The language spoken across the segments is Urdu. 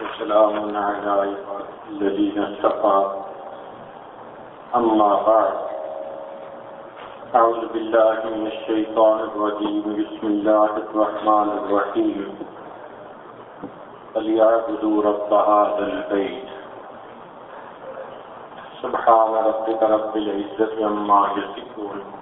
وسلام على الذين استقى أما بعد أعوذ بالله من الشيطان الرجيم. بسم الله الرحمن الرحيم. فليعبدوا رب هذا البيت. سبحان ربك رب العزة عما يصفون.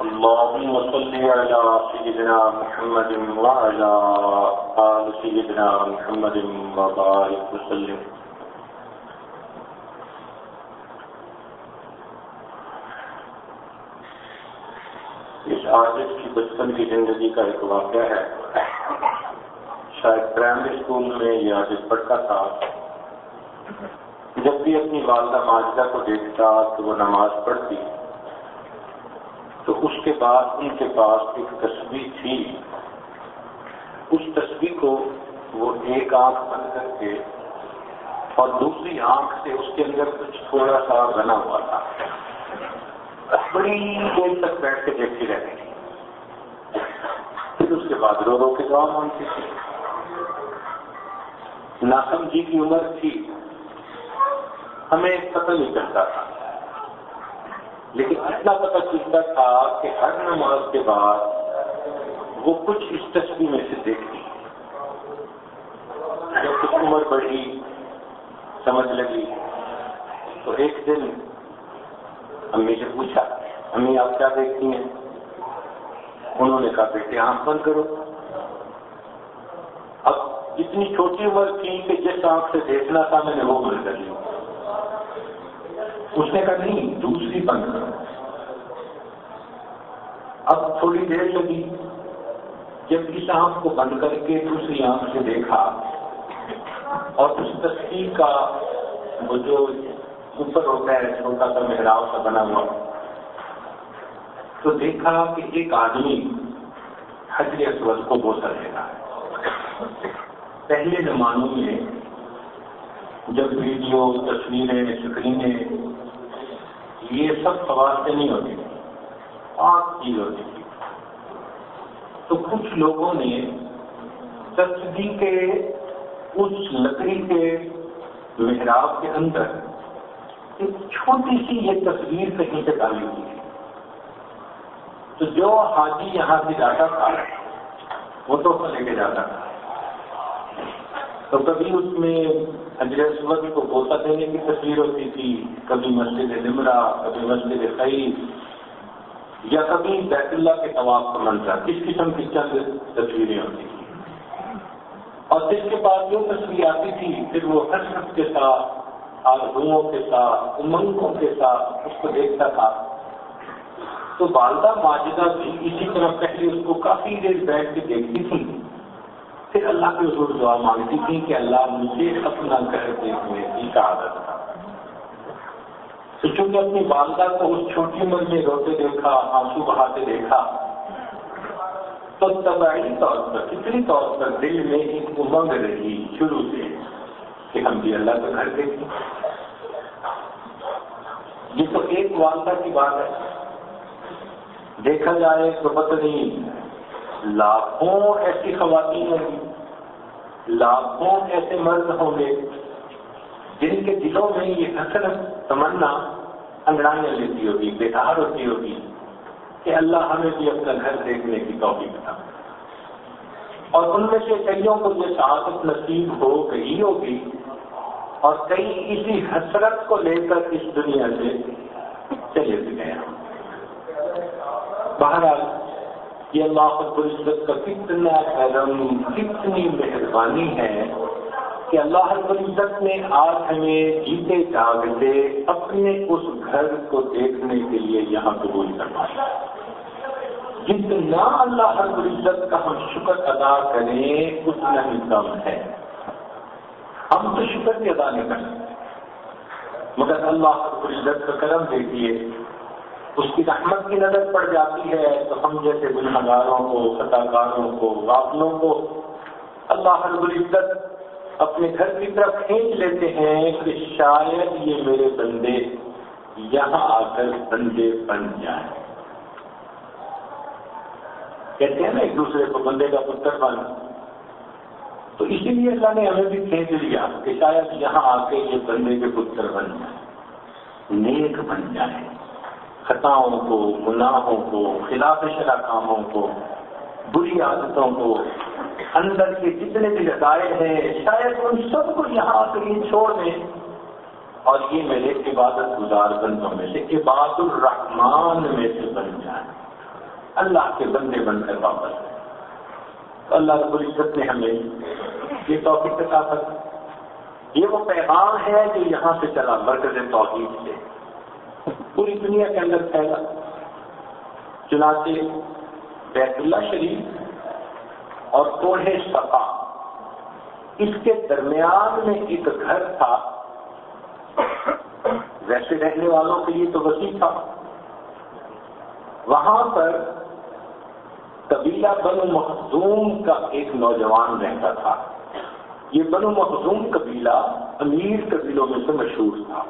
اللهم صل على سيدنا محمد وعلى آل سيدنا محمد وبارك وسلم. اس عادت کی بچپن کی زندگی کا ایک واقعہ ہے۔ شاید پرائمری اسکول میں یہ عادت پڑھتا تھا۔ جب بھی اپنی والدہ ماجدہ کو دیکھتا تو وہ نماز پڑھتی۔ تو اس کے بعد ان کے پاس ایک تصویر تھی۔ اس تصویر کو وہ ایک آنکھ بند کر کے اور دوسری آنکھ سے اس کے اندر کچھ تھوڑا سا بنا ہوا تھا۔ بڑی دیر تک بیٹھ کے دیکھتی رہتی تھی۔ پھر اس کے بعد رو رو کے دعا مانگتی تھی۔ ناسم جی کی عمر تھی۔ ہمیں پتہ نہیں چلتا تھا۔ لیکن اتنا پتہ چلتا تھا کہ ہر نماز کے بعد وہ کچھ اس تصویر میں سے دیکھتی۔ جب کچھ عمر بڑھی، سمجھ لگی۔ تو ایک دن امی سے پوچھا، امی، آپ کیا دیکھتی ہیں؟ انہوں نے کہا، بیٹے، آنکھ بند کرو۔ اب اتنی چھوٹی عمر تھی کہ جس آنکھ سے دیکھنا تھا، میں نے وہ بند کر لی اس نے کہا، نہیں، دوسری بند کرو۔ اب تھوڑی دیر لگی۔ جب اس آنکھ کو بند کر کے دوسری آنکھ سے دیکھا اور اس تصویر کا وہ جو اوپر ہوتا ہے، چھوٹا سا محراؤ سا بنا ہوا، تو دیکھا کہ ایک آدمی حجر اسود کو بوسا دے رہا ہے۔ پہلے زمانوں میں جب ویڈیو، تصویریں اسکرینیں یہ سب سوال سے نہیں ہوتی۔ پانچ چیز ہوتی۔ تھی تو کچھ لوگوں نے تصویر کے، اس لکڑی کے محراب کے اندر ایک چھوٹی سی یہ تصویر کہیں سے ڈالی ہوئی تھی تو جو حاجی یہاں سے جاتا تھا، وہ تو لے کے جاتا تھا۔ تو کبھی اس میں حضرت سمت کو بوسا دینے کی تصویر ہوتی تھی، کبھی مسجد نمرا کبھی مسجد خیز یا کبھی بیت اللہ کے طواف کا منظر، کس قسم کی چند تصویریں ہوتی تھیں۔ اور جس کے پاس جو تصویر آتی تھی، پھر وہ حسرت کے ساتھ، آرزوؤں کے ساتھ، امنگوں کے ساتھ اس کو دیکھتا تھا۔ تو والدہ ماجدہ بھی اسی طرح پہلے اس کو کافی دیر بیٹھ کے دیکھتی تھی پھر اللہ کے حضور دعا مانگتی تھی کہ اللہ مجھے اپنا گھر دیکھنے کی عادت تھا تو چونکہ اپنی والدہ کو اس چھوٹی عمر میں روتے دیکھا، آنسو بہاتے دیکھا، تو طبعی طور پر، فطری طور پر دل میں ایک امنگ رہی شروع سے کہ ہم بھی اللہ کا گھر دیکھیں۔ یہ تو ایک والدہ کی بات ہے۔ دیکھا جائے تو پتہ نہیں، لاکھوں ایسی خواتین ہوں گی۔ لاکھوں ایسے مرد ہوں گے جن کے دلوں میں یہ حسرت تمنا انگڑائیاں لیتی ہوگی بیکار ہوتی ہوگی کہ اللہ ہمیں بھی اپنا گھر دیکھنے کی توفیق تھا اور ان میں سے کئیوں کو یہ سعادت نصیب ہو گئی ہوگی اور کئی اسی حسرت کو لے کر اس دنیا سے چلے بھی گئے۔ بہرحال یہ اللہ رب العزت کا کتنا کرم کتنی مہربانی ہے کہ اللہ رب العزت نے آج ہمیں جیتے جاگتے اپنے اس گھر کو دیکھنے کے لیے یہاں قبول کروایا جتنا اللہ رب العزت کا ہم شکر ادا کریں، اتنا ہی کم ہے۔ ہم تو شکر بھی ادا نہیں کر سکتے مگر اللہ کو عزت کا کرم دیکھیے۔ اس کی رحمت کی نظر پڑ جاتی ہے تو ہم جیسے گنہگاروں کو کاروں کو، غافلوں کو اللہ رب العزت اپنے گھر کی طرف کھینچ لیتے ہیں کہ شاید یہ میرے بندے یہاں آ کر بندے بن جائیں۔ کہتے ہیں نا ایک دوسرے کو، بندے کا پتر بن۔ تو اسی لیے اللہ نے ہمیں بھی کھینچ لیا کہ شاید یہاں آ کے یہ بندے کے پتر بن جائیں، نیک بن جائیں۔ خطاؤں کو، گناہوں کو، خلاف شرح کاموں کو، بری عادتوں کو اندر کے جتنے بھی رضائے ہیں، شاید ان سب کو یہاں آ کر چھوڑ دیں۔ اور یہ میرے عبادت گزار بندوں میں سے عباد الرحمان میں سے بن جائیں اللہ کے بندے بن کر واپس تو اللہ رب العزت نے ہمیں یہ توفیق کا یہ وہ پیغام ہے جو یہاں سے چلا، مرکز توحید سے۔ پوری دنیا کے اندر پھیلا۔ چنانچہ بیت اللہ شریف اور توڑے صفا اس کے درمیان میں ایک گھر تھا۔ ویسے رہنے والوں کے لیے تو وسیع تھا۔ وہاں پر قبیلہ بنو مخزوم کا ایک نوجوان رہتا تھا۔ یہ بنو مخزوم قبیلہ امیر قبیلوں میں سے مشہور تھا۔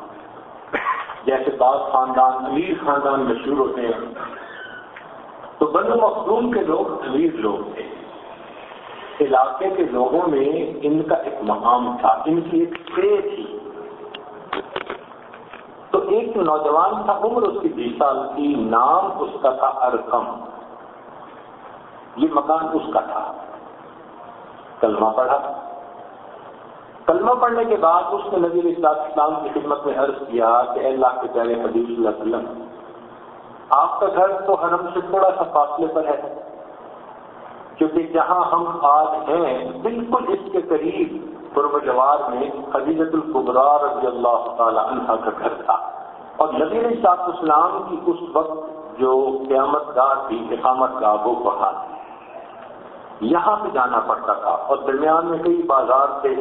جیسے بعض خاندان امیر خاندان مشہور ہوتے ہیں۔ تو بنو مخزوم کے لوگ امیر لوگ تھے۔ علاقے کے لوگوں میں ان کا ایک مقام تھا، ان کی ایک پے تھی۔ تو ایک نوجوان تھا، عمر اس کی بیس سال کی، نام اس کا تھا ارکم یہ مکان اس کا تھا۔ کلمہ پڑھا۔ کلمہ پڑھنے کے بعد اس نے نبی اسلام کی خدمت میں عرض کیا کہ اللہ کے پیارے حبیب صلی اللہ علیہ وسلم، آپ کا گھر تو حرم سے تھوڑا سا فاصلے پر ہے، کیونکہ جہاں ہم آج ہیں بالکل اس کے قریب قرب جوار میں حدیثت القبرا رضی اللہ تعالی عنہ کا گھر تھا۔ اور نبی صاحب اسلام کی اس وقت جو قیامت گاہ تھی، اقامت گاہ، وہ پڑھا تھی۔ یہاں سے جانا پڑتا تھا اور درمیان میں کئی بازار تھے۔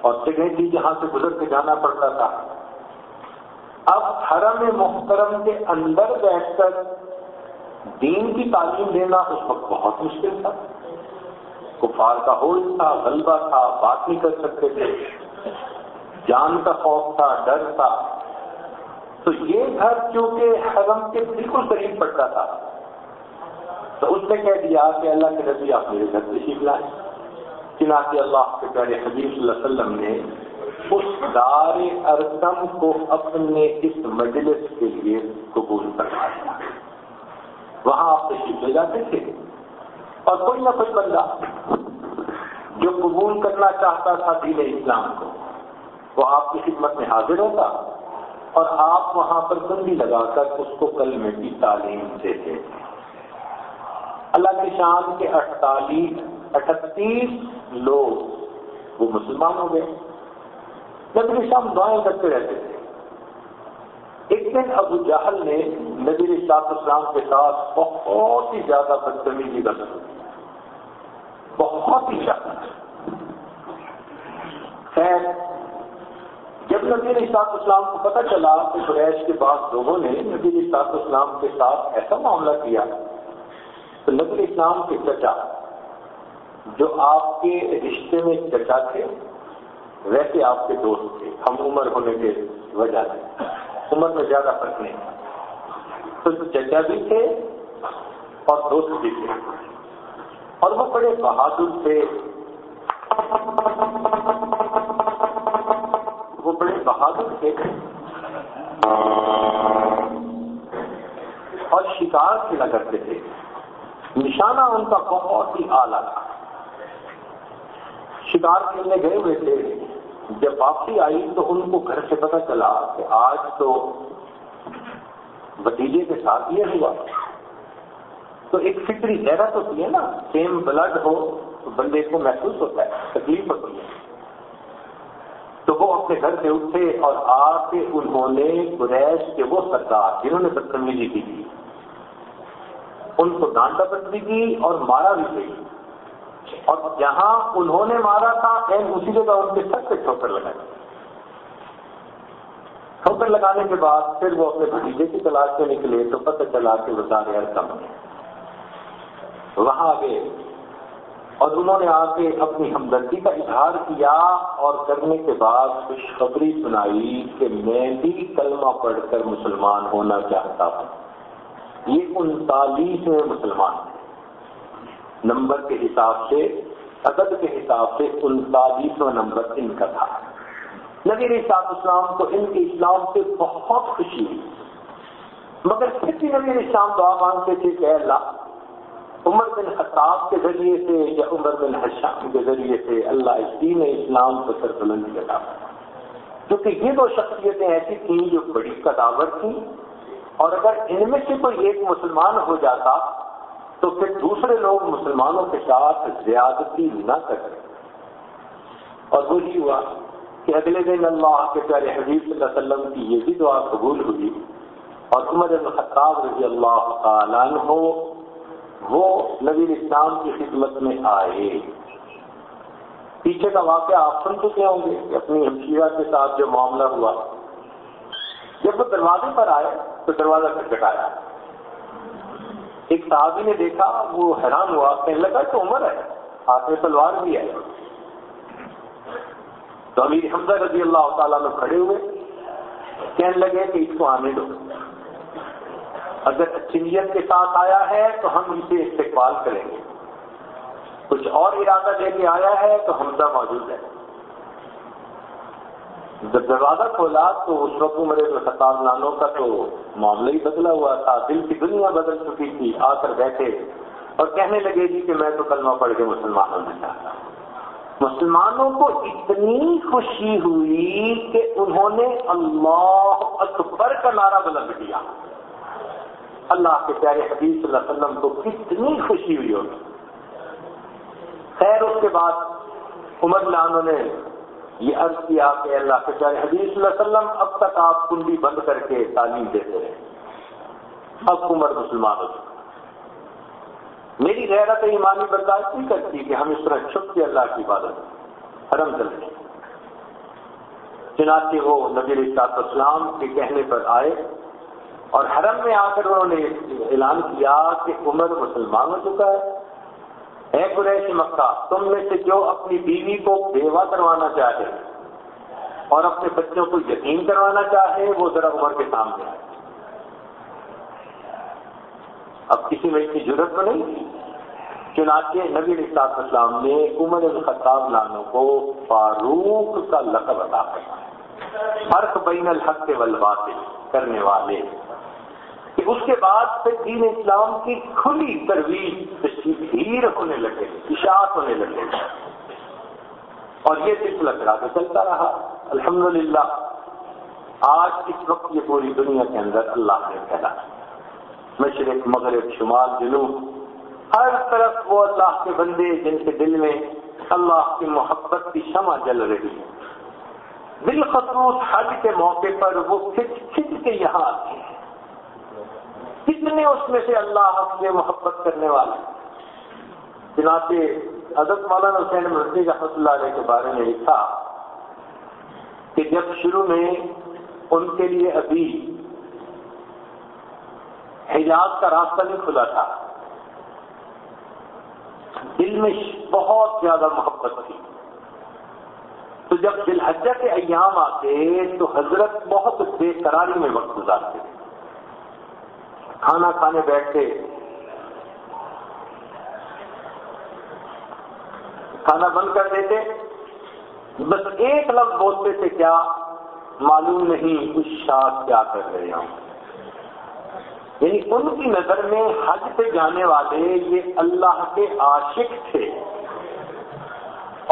اور جگہ تھی جہاں سے گزر کے جانا پڑتا تھا۔ اب حرم محترم کے اندر بیٹھ کر دین کی تعلیم دینا اس وقت بہت مشکل تھا۔ کفار کا ہول تھا، غلبہ تھا، بات نہیں کر سکتے تھے۔ جان کا خوف تھا، ڈر تھا۔ تو یہ گھر کیونکہ حرم کے بالکل قریب پڑتا تھا۔ تو اس نے کہہ دیا کہ اللہ کے نبی آپ میرے گھر سے سیکھ لائیں چنانچہ اللہ کے پیارے حبیب صلی اللہ علیہ وسلم نے اس دار ارکم کو اپنے اس مجلس کے لیے قبول کروا دیا۔ وہاں آپ تشریف لے جاتے تھے۔ اور کوئی نہ کوئی بندہ جو قبول کرنا چاہتا تھا دین اسلام کو، وہ آپ کی خدمت میں حاضر ہوتا اور آپ وہاں پر بندی لگا کر اس کو کل میں بھی تعلیم دیتے۔ تھے اللہ کی شان کے اڑتالیس اٹھتیس لوگ وہ مسلمان ہو گئے نبی شام دعائیں کرتے رہتے تھے۔ ایک دن ابو جہل نے نبی صاحب اسلام کے ساتھ بہت ہی زیادہ بدتمیزی کر بہت ہی زیادہ خیر، جب نبی صاحب اسلام کو پتہ چلا کہ قریش کے بعد لوگوں نے نبی صاحب اسلام کے ساتھ ایسا معاملہ کیا، تو نبی اسلام کے چچا جو آپ کے رشتے میں چچا تھے، ویسے آپ کے دوست تھے۔ ہم عمر ہونے کے وجہ سے۔ عمر میں زیادہ فرق نہیں۔ تو چچا بھی تھے اور دوست بھی تھے۔ اور وہ بڑے بہادر تھے۔ وہ بڑے بہادر تھے۔ اور شکار کھیلا کرتے تھے۔ نشانہ ان کا بہت ہی اعلیٰ تھا۔ شکار کھیلنے گئے ہوئے تھے۔ جب واپسی آئی تو ان کو گھر سے پتہ چلا کہ آج تو بتیجے کے ساتھ یہ ہوا۔ تو ایک فکری غیرت ہوتی ہے نا سیم بلڈ ہو تو بندے کو محسوس ہوتا ہے، تکلیف ہوتی ہے۔ تو وہ اپنے گھر سے اٹھے اور آ کے انہوں نے قریش کے وہ سرکار جنہوں نے بدتمیزی کی تھی، ان کو ڈانٹا بدلی کی اور مارا بھی گئی اور جہاں انہوں نے مارا تھا این اسی جگہ ان کے سب سے ٹھوکر لگائی۔ ٹھوکر لگانے کے بعد پھر وہ اپنے بھتیجے کی تلاش میں نکلے تو پتہ چلا کے وہ سارے کم وہاں گئے اور انہوں نے آ کے اپنی ہمدردی کا اظہار کیا اور کرنے کے بعد خوشخبری سنائی کہ میں بھی کلمہ پڑھ کر مسلمان ہونا چاہتا ہوں۔ یہ انتالیس میں مسلمان۔ تھے نمبر کے حساب سے، عدد کے حساب سے انتالیسواں نمبر ان کا تھا۔ نبی صاحب اسلام کو ان کے اسلام سے بہت خوشی ہوئی۔ مگر پھر بھی نبی اسلام دعا مانگتے تھے کہ اللہ، عمر بن خطاب کے ذریعے سے یا عمر بن حشام کے ذریعے سے اللہ اس دین اسلام کو سربلند کرا کیونکہ یہ دو شخصیتیں ایسی تھیں جو بڑی قداور تھیں، اور اگر ان میں سے کوئی ایک مسلمان ہو جاتا تو پھر دوسرے لوگ مسلمانوں کے ساتھ زیادتی نہ کرتے اور وہی ہوا کہ اگلے دن اللہ کے پیارے حبیب صلی اللہ علیہ وسلم کی یہ بھی دعا قبول ہوئی اور عمر خطاب رضی اللہ تعالیٰ عنہ وہ نبی اسلام کی خدمت میں آئے۔ پیچھے کا واقعہ آپ سن چکے ہوں گے کہ اپنی ہمشیرہ کے ساتھ جو معاملہ ہوا، جب وہ دروازے پر آئے تو دروازہ کھٹکھٹایا۔ ایک صحابی نے دیکھا، وہ حیران ہوا، کہنے لگا تو عمر ہے، ہاتھ میں تلوار بھی ہے۔ تو امیر حمزہ رضی اللہ تعالیٰ میں کھڑے ہوئے، کہنے لگے کہ اس کو آنے دو۔ اگر اچھی نیت کے ساتھ آیا ہے، تو ہم اسے استقبال کریں گے۔ کچھ اور ارادہ لے کے آیا ہے، تو حمزہ موجود ہے۔ جب دروازہ کھولا تو اس وقت میرے خطاب لانوں کا تو معاملہ ہی بدلا ہوا تھا۔ دل کی دنیا بدل چکی تھی۔ آ کر بیٹھے اور کہنے لگے گی کہ میں تو کلمہ پڑھ کے مسلمان ہونا چاہتا ہوں۔ مسلمانوں کو اتنی خوشی ہوئی کہ انہوں نے اللہ اکبر کا نعرہ بلند کیا۔ اللہ کے پیارے حبیب صلی اللہ علیہ وسلم کو کتنی خوشی ہوئی ہوگی۔ خیر، اس کے بعد عمر لانوں نے یہ عرض کیا کہ اللہ کے پیارے حبیب صلی اللہ علیہ وسلم اب تک آپ کنڈی بند کر کے تعلیم دیتے رہے اب عمر مسلمان ہو چکا میری غیرت ایمانی برداشت نہیں کرتی کہ ہم اس طرح چھپ کے اللہ کی عبادت حرم چلتے چنانچہ وہ نبی صاحب اسلام کے کہنے پر آئے اور حرم میں آ کر انہوں نے اعلان کیا کہ عمر مسلمان ہو چکا ہے۔ اے قریش مکہ، تم میں سے جو اپنی بیوی کو بیوہ کروانا چاہے اور اپنے بچوں کو یقین کروانا چاہے وہ ذرا عمر کے سامنے آئے۔ اب کسی میں کی ضرورت تو نہیں؟ چنانچہ نبی صاحب اسلام نے عمر الخطاب لانوں کو فاروق کا لقب ادا کیا فرق بین الحق کے والباطل کرنے والے۔ کہ اس کے بعد پھر دین اسلام کی کھلی ترویج تشہیر ہونے لگے، اشاعت ہونے لگے۔ اور یہ سلسلہ چلا کے چلتا رہا۔ الحمدللہ، آج اس وقت یہ پوری دنیا کے اندر اللہ نے پھیلا۔ مشرق، مغرب، شمال، جنوب، ہر طرف وہ اللہ کے بندے جن کے دل میں اللہ کی محبت کی شمع جل رہی ہے۔ بالخصوص حج کے موقع پر وہ کھچ کھچ کے یہاں آتے ہیں۔ کتنے اس میں سے اللہ سے محبت کرنے والے چنانچہ حضرت مولانا حسین مرضی رحمۃ اللہ علیہ کے بارے میں لکھا کہ جب شروع میں ان کے لیے ابھی حجاز کا راستہ نہیں کھلا تھا، دل میں بہت زیادہ محبت تھی۔ تو جب دل حجہ کے ایام آتے تو حضرت بہت بے قراری میں وقت گزارتے تھے۔ کھانا کھانے بیٹھتے۔ کھانا بند کر دیتے۔ بس ایک لفظ بولتے تھے، کیا معلوم نہیں اس شاخ کیا کر رہے ہوں یعنی ان کی نظر میں حج پہ جانے والے یہ اللہ کے عاشق تھے۔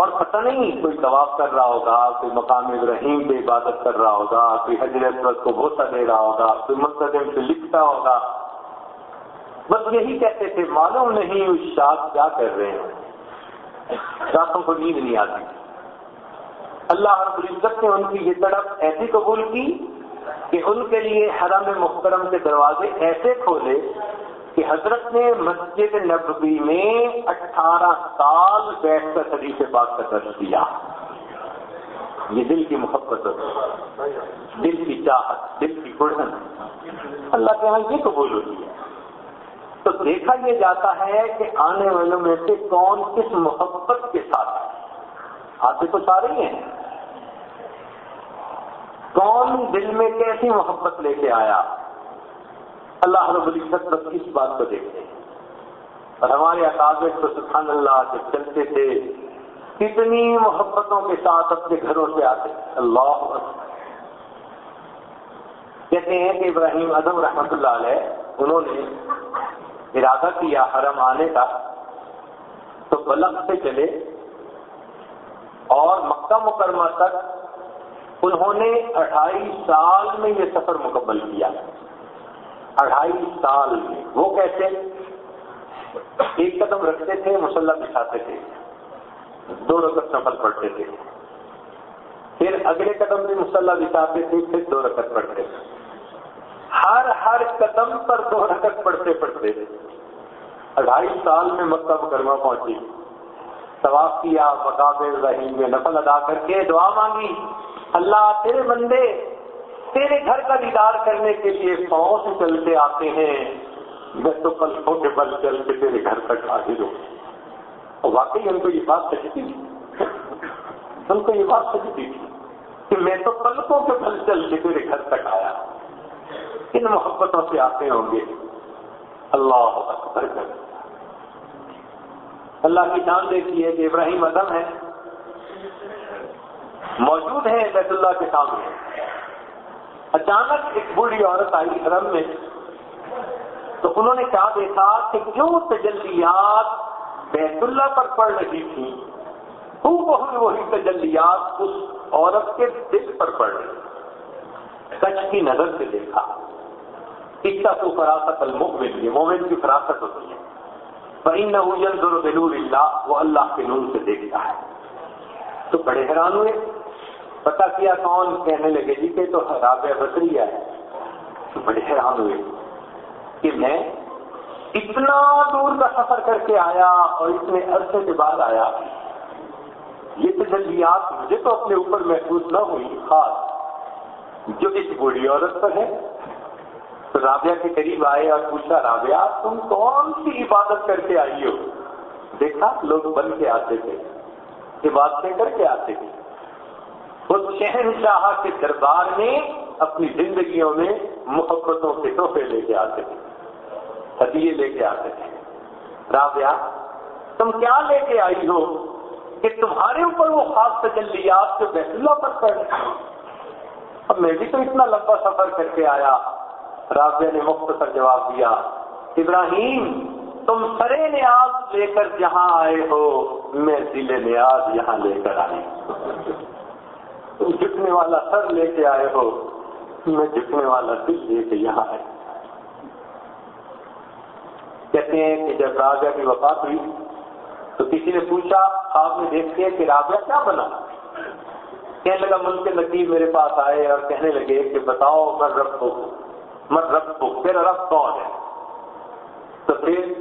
اور پتہ نہیں کوئی طواف کر رہا ہوگا، کوئی مقام ابراہیم پہ عبادت کر رہا ہوگا، کوئی حجر اسود کو بھوسا دے رہا ہوگا، کوئی مستدم سے لکھتا ہوگا۔ بس یہی کہتے تھے، معلوم نہیں اس شاخ کیا کر رہے ہیں۔ شاخوں کو نیند نہیں آتی۔ اللہ رب العزت نے ان کی یہ طرف ایسی قبول کی کہ ان کے لیے حرم محترم کے دروازے ایسے کھولے کہ حضرت نے مسجد نبوی میں اٹھارہ سال بیٹھ کر حدیث بات کا درج دیا۔ یہ دل کی محبت دل کی چاہت، دل کی گڑھن۔ اللہ کے یہاں یہ قبول ہوتی ہے۔ تو دیکھا یہ جاتا ہے کہ آنے والوں میں سے کون کس محبت کے ساتھ آتے تو سارے ہی ہیں۔ کون دل میں کیسی محبت لے کے آیا؟ اللہ رب العزت بس کس بات کو دیکھتے ہیں۔ اور ہمارے اکابر تو سبحان اللہ سے چلتے تھے کتنی محبتوں کے ساتھ اپنے گھروں سے آتے اللہ کہتے ہیں کہ ابراہیم ادم رحمت اللہ علیہ، انہوں نے ارادہ کیا حرم آنے کا، تو بلک سے چلے اور مکہ مکرمہ تک انہوں نے اٹھائیس سال میں یہ سفر مکمل کیا۔ اڑھائی سال میں۔ وہ کیسے؟ ایک قدم رکھتے تھے مسلح بچھاتے تھے۔ دو رکعت سفر پڑھتے تھے۔ پھر اگلے قدم بھی مسلح بچھاتے تھے، پھر دو رکعت پڑھتے تھے۔ ہر ہر قدم پر دو رکعت پڑھتے پڑھتے تھے۔ اڑھائی سال میں مکہ مکرمہ پہنچی۔ طواف کیا مقابل رحیم میں نفل ادا کر کے دعا مانگی۔ اللہ تیرے بندے تیرے گھر کا دیدار کرنے کے لیے پاؤں سے چلتے آتے ہیں۔ میں تو پل کے بل چل کے تیرے گھر تک حاضر ہوں۔ اور واقعی ان کو یہ بات سچتی تھی۔ ان کو یہ بات سچتی تھی کہ میں تو پلکوں کے بل چل کے تیرے گھر تک آیا ان محبتوں سے آتے ہوں گے۔ اللہ اکبر کر۔ اللہ کی جان دیکھی ہے کہ ابراہیم ادم ہے موجود ہے بیت اللہ کے سامنے۔ اچانک ایک بوڑھی عورت آئی حرم میں۔ تو انہوں نے کہا دیکھا کہ کیوں تجلیات بیت اللہ پر پڑ رہی تھی وہی تجلیات اس عورت کے دل پر پڑ رہی سچ کی نظر سے دیکھا۔ اتنا تو فراست المؤمن، یہ مومن کی فراست ہوتی ہے۔ بہن نہ وہ اللہ کے نور سے دیکھتا ہے۔ تو بڑے حیران ہوئے۔ پتا کیا کون کہنے لگے جی کہ تو رابع بسری ہے۔ بڑے حیران ہوئے کہ میں اتنا دور کا سفر کر کے آیا اور اتنے عرصے کے بعد آیا۔ یہ تجلیات مجھے تو اپنے اوپر محسوس نہ ہوئی، خاص جو اس بوڑھی عورت پر ہے۔ تو رابعہ کے قریب آئے اور پوچھا، رابعہ، تم کون سی عبادت کر کے آئی ہو؟ دیکھا، لوگ بن کے آتے تھے عبادتیں کر کے آتے تھے۔ خود شہنشاہ کے دربار میں اپنی زندگیوں میں محبتوں کے تحفے لے کے آتے تھے ہدیے لے کے آتے تھے رابعہ، تم کیا لے کے آئی ہو کہ تمہارے اوپر وہ خاص تجلیات جو بیت اللہ پر پڑ اب میں بھی تو اتنا لمبا سفر کر کے آیا۔ رابعہ نے مختصر جواب دیا، ابراہیم، تم سرے نیاز لے کر جہاں آئے ہو، میں دل نیاز یہاں لے کر آئی۔ تم جھکنے والا سر لے کے آئے ہو، میں جھکنے والا دل لے کے یہاں آئے۔ کہتے ہیں کہ جب راجا کی وفات ہوئی، تو کسی نے پوچھا، آپ نے دیکھتے کہ راجا کیا بنا؟ کہنے لگا، ملک کے میرے پاس آئے اور کہنے لگے کہ بتاؤ میں رب کو میں رب کو، تیرا رب کون ہے؟ تو پھر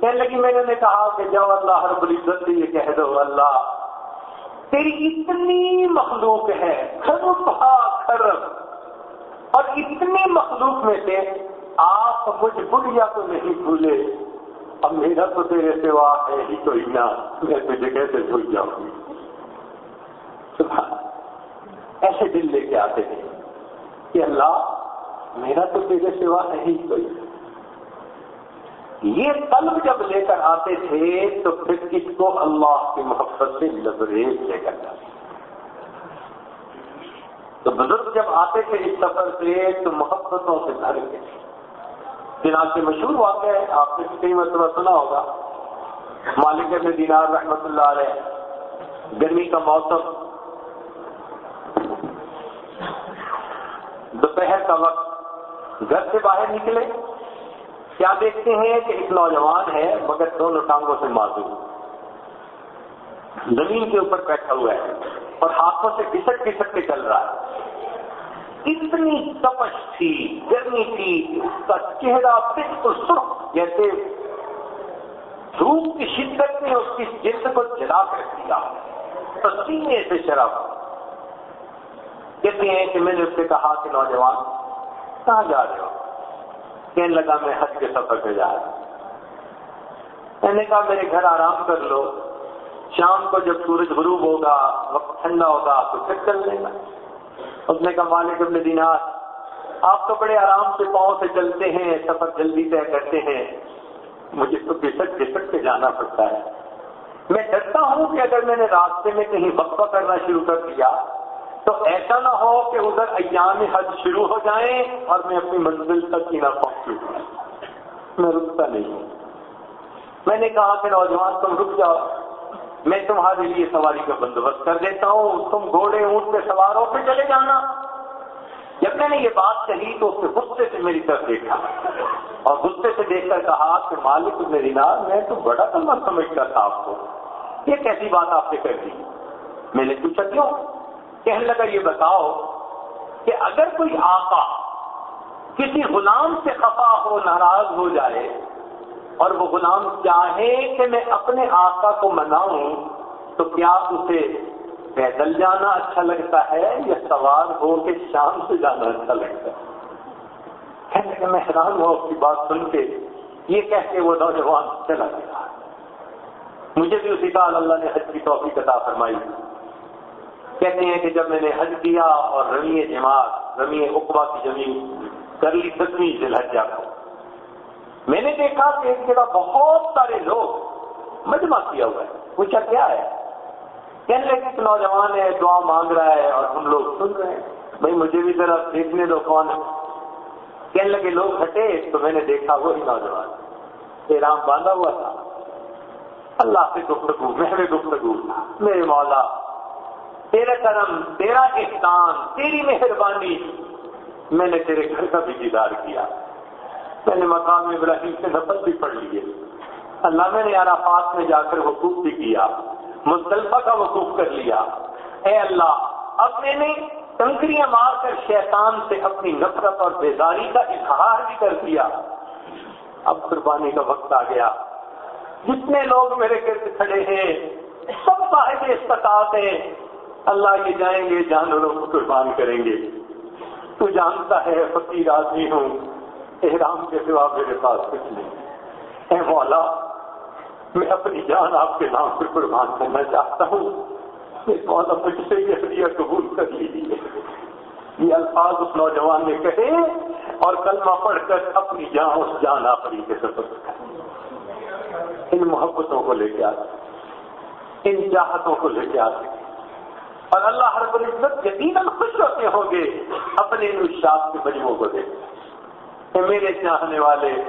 کہنے لگی، میں نے کہا کہ جب اللہ ہر بری سے یہ کہہ دو، اللہ تیری اتنی مخلوق ہے اور اتنی مخلوق میں سے آپ مجھ بڑھیا تو نہیں بھولے۔ اب میرا تو تیرے سوا ہے ہی تو میں تجھے کیسے بھول جاؤں گی؟ ایسے دل لے کے آتے تھے کہ اللہ، میرا تو تیرے سوا ہے ہی کوئی یہ قلب جب لے کر آتے تھے تو پھر کس کو اللہ کی محبت سے لبریز لے کر جاتے تو بزرگ جب آتے تھے اس سفر سے تو محبتوں سے بھر کے جناب سے مشہور واقع ہے، آپ نے کئی مرتبہ سنا ہوگا۔ مالک ابن دینار رحمت اللہ علیہ، گرمی کا موسم۔ دوپہر کا وقت، گھر سے باہر نکلے۔ کیا دیکھتے ہیں کہ ایک نوجوان ہے، مگر دونوں ٹانگوں سے معذور زمین کے اوپر بیٹھا ہوا ہے اور ہاتھوں سے کھسک کھسک کے چل رہا ہے۔ اتنی تپش تھی، گرمی تھی، اس کا چہرہ بالکل سرخ، جیسے دھوپ کی شدت نے اس کی جلد کو جلا کر دیا۔ پسینے سے شراب کہتے ہیں کہ میں نے اس سے کہا کہ نوجوان، کہاں جا رہے ہو؟ کہنے لگا، میں حج کے سفر پہ جا رہا میں نے کہا، میرے گھر آرام کر لو، شام کو جب سورج غروب ہوگا، وقت ٹھنڈا ہوگا تو پھر چل لیں گا اس نے کہا، مالک ابن دینار، آپ تو بڑے آرام سے پاؤں سے چلتے ہیں، سفر جلدی طے کرتے ہیں، مجھے تو بسک بسک کے جانا پڑتا ہے. میں ڈرتا ہوں کہ اگر میں نے راستے میں کہیں وقفہ کرنا شروع کر دیا تو ایسا نہ ہو کہ ادھر ایام حج شروع ہو جائیں اور میں اپنی منزل تک ہی نہ پہنچوں۔ میں رکتا نہیں ہوں۔ میں نے کہا کہ نوجوان تم رک جاؤ۔ میں تمہارے لیے سواری کا بندوبست کر دیتا ہوں۔ تم گھوڑے اونٹ پہ سوار ہو کے چلے جانا۔ جب میں نے یہ بات کہی تو اس نے غصے سے میری طرف دیکھا اور غصے سے دیکھ کر کہا کہ مالک میری نار میں تو بڑا کمر سمجھتا تھا آپ کو۔ یہ کیسی بات آپ نے کر دی؟ میں نے پوچھا کیوں؟ کہنے لگا، یہ بتاؤ کہ اگر کوئی آقا کسی غلام سے خفا ہو، ناراض ہو جائے اور وہ غلام چاہے کہ میں اپنے آقا کو مناؤں، تو کیا اسے پیدل جانا اچھا لگتا ہے یا سوار ہو کے شام سے جانا اچھا لگتا ہے? کہنے کہ میں حیران ہوں اس کی بات سن کے، یہ کہہ کے وہ نوجوان چلا گیا۔ مجھے بھی اسی سال اللہ نے حج کی توفیق عطا فرمائی۔ کہتے ہیں کہ جب میں نے حج کیا اور رمی جماعت، رمی اقبا کی زمین کر لی، دسویں ذلحجہ کو۔ میں نے دیکھا کہ ایک جگہ بہت سارے لوگ مجمع کیا ہوا ہے۔ پوچھا کیا ہے؟ کہنے لگے کہ نوجوان ہے، دعا مانگ رہا ہے اور ہم لوگ سن رہے ہیں۔ بھائی مجھے بھی ذرا دیکھنے دو کون ہے۔ کہنے لگے لوگ ہٹے، تو میں نے دیکھا وہی نوجوان۔ احرام باندھا ہوا تھا۔ اللہ سے گفتگو محر گفتگو۔ میرے مولا تیرا کرم، تیرا احسان، تیری مہربانی، میں نے تیرے گھر کا بھی دیدار کیا۔ میں نے مقام ابراہیم سے نفل بھی پڑھ لیے۔ اللہ میں نے عرفات میں جا کر وقوف بھی کیا، مصطلفہ کا وقوف کر لیا۔ اے اللہ، اب میں نے کنکریاں مار کر شیطان سے اپنی نفرت اور بیداری کا اظہار بھی کر دیا۔ اب قربانی کا وقت آ گیا۔ جتنے لوگ میرے گرد کھڑے ہیں، سب صاحب استطاعت ہیں۔ اللہ یہ جائیں گے، جانوروں کو قربان کریں گے۔ تو جانتا ہے، فقیر آدمی ہوں۔ احرام کے سوا میرے پاس کچھ نہیں۔ اے مولا، میں اپنی جان آپ کے نام پر قربان کرنا چاہتا ہوں۔ مولا، مجھ سے یہ ہدیہ قبول کر لیجیے۔ یہ الفاظ اس نوجوان نے کہے اور کلمہ پڑھ کر اپنی جان، اس جان آفری کے سفر ان محبتوں کو لے کے آتے ان چاہتوں کو لے کے آتے اور اللہ ہر العزت یقیناً خوش ہوتے ہوں گے، اپنے ان شاپ کے مجموعوں کو دیکھ۔ کہ میرے چاہنے والے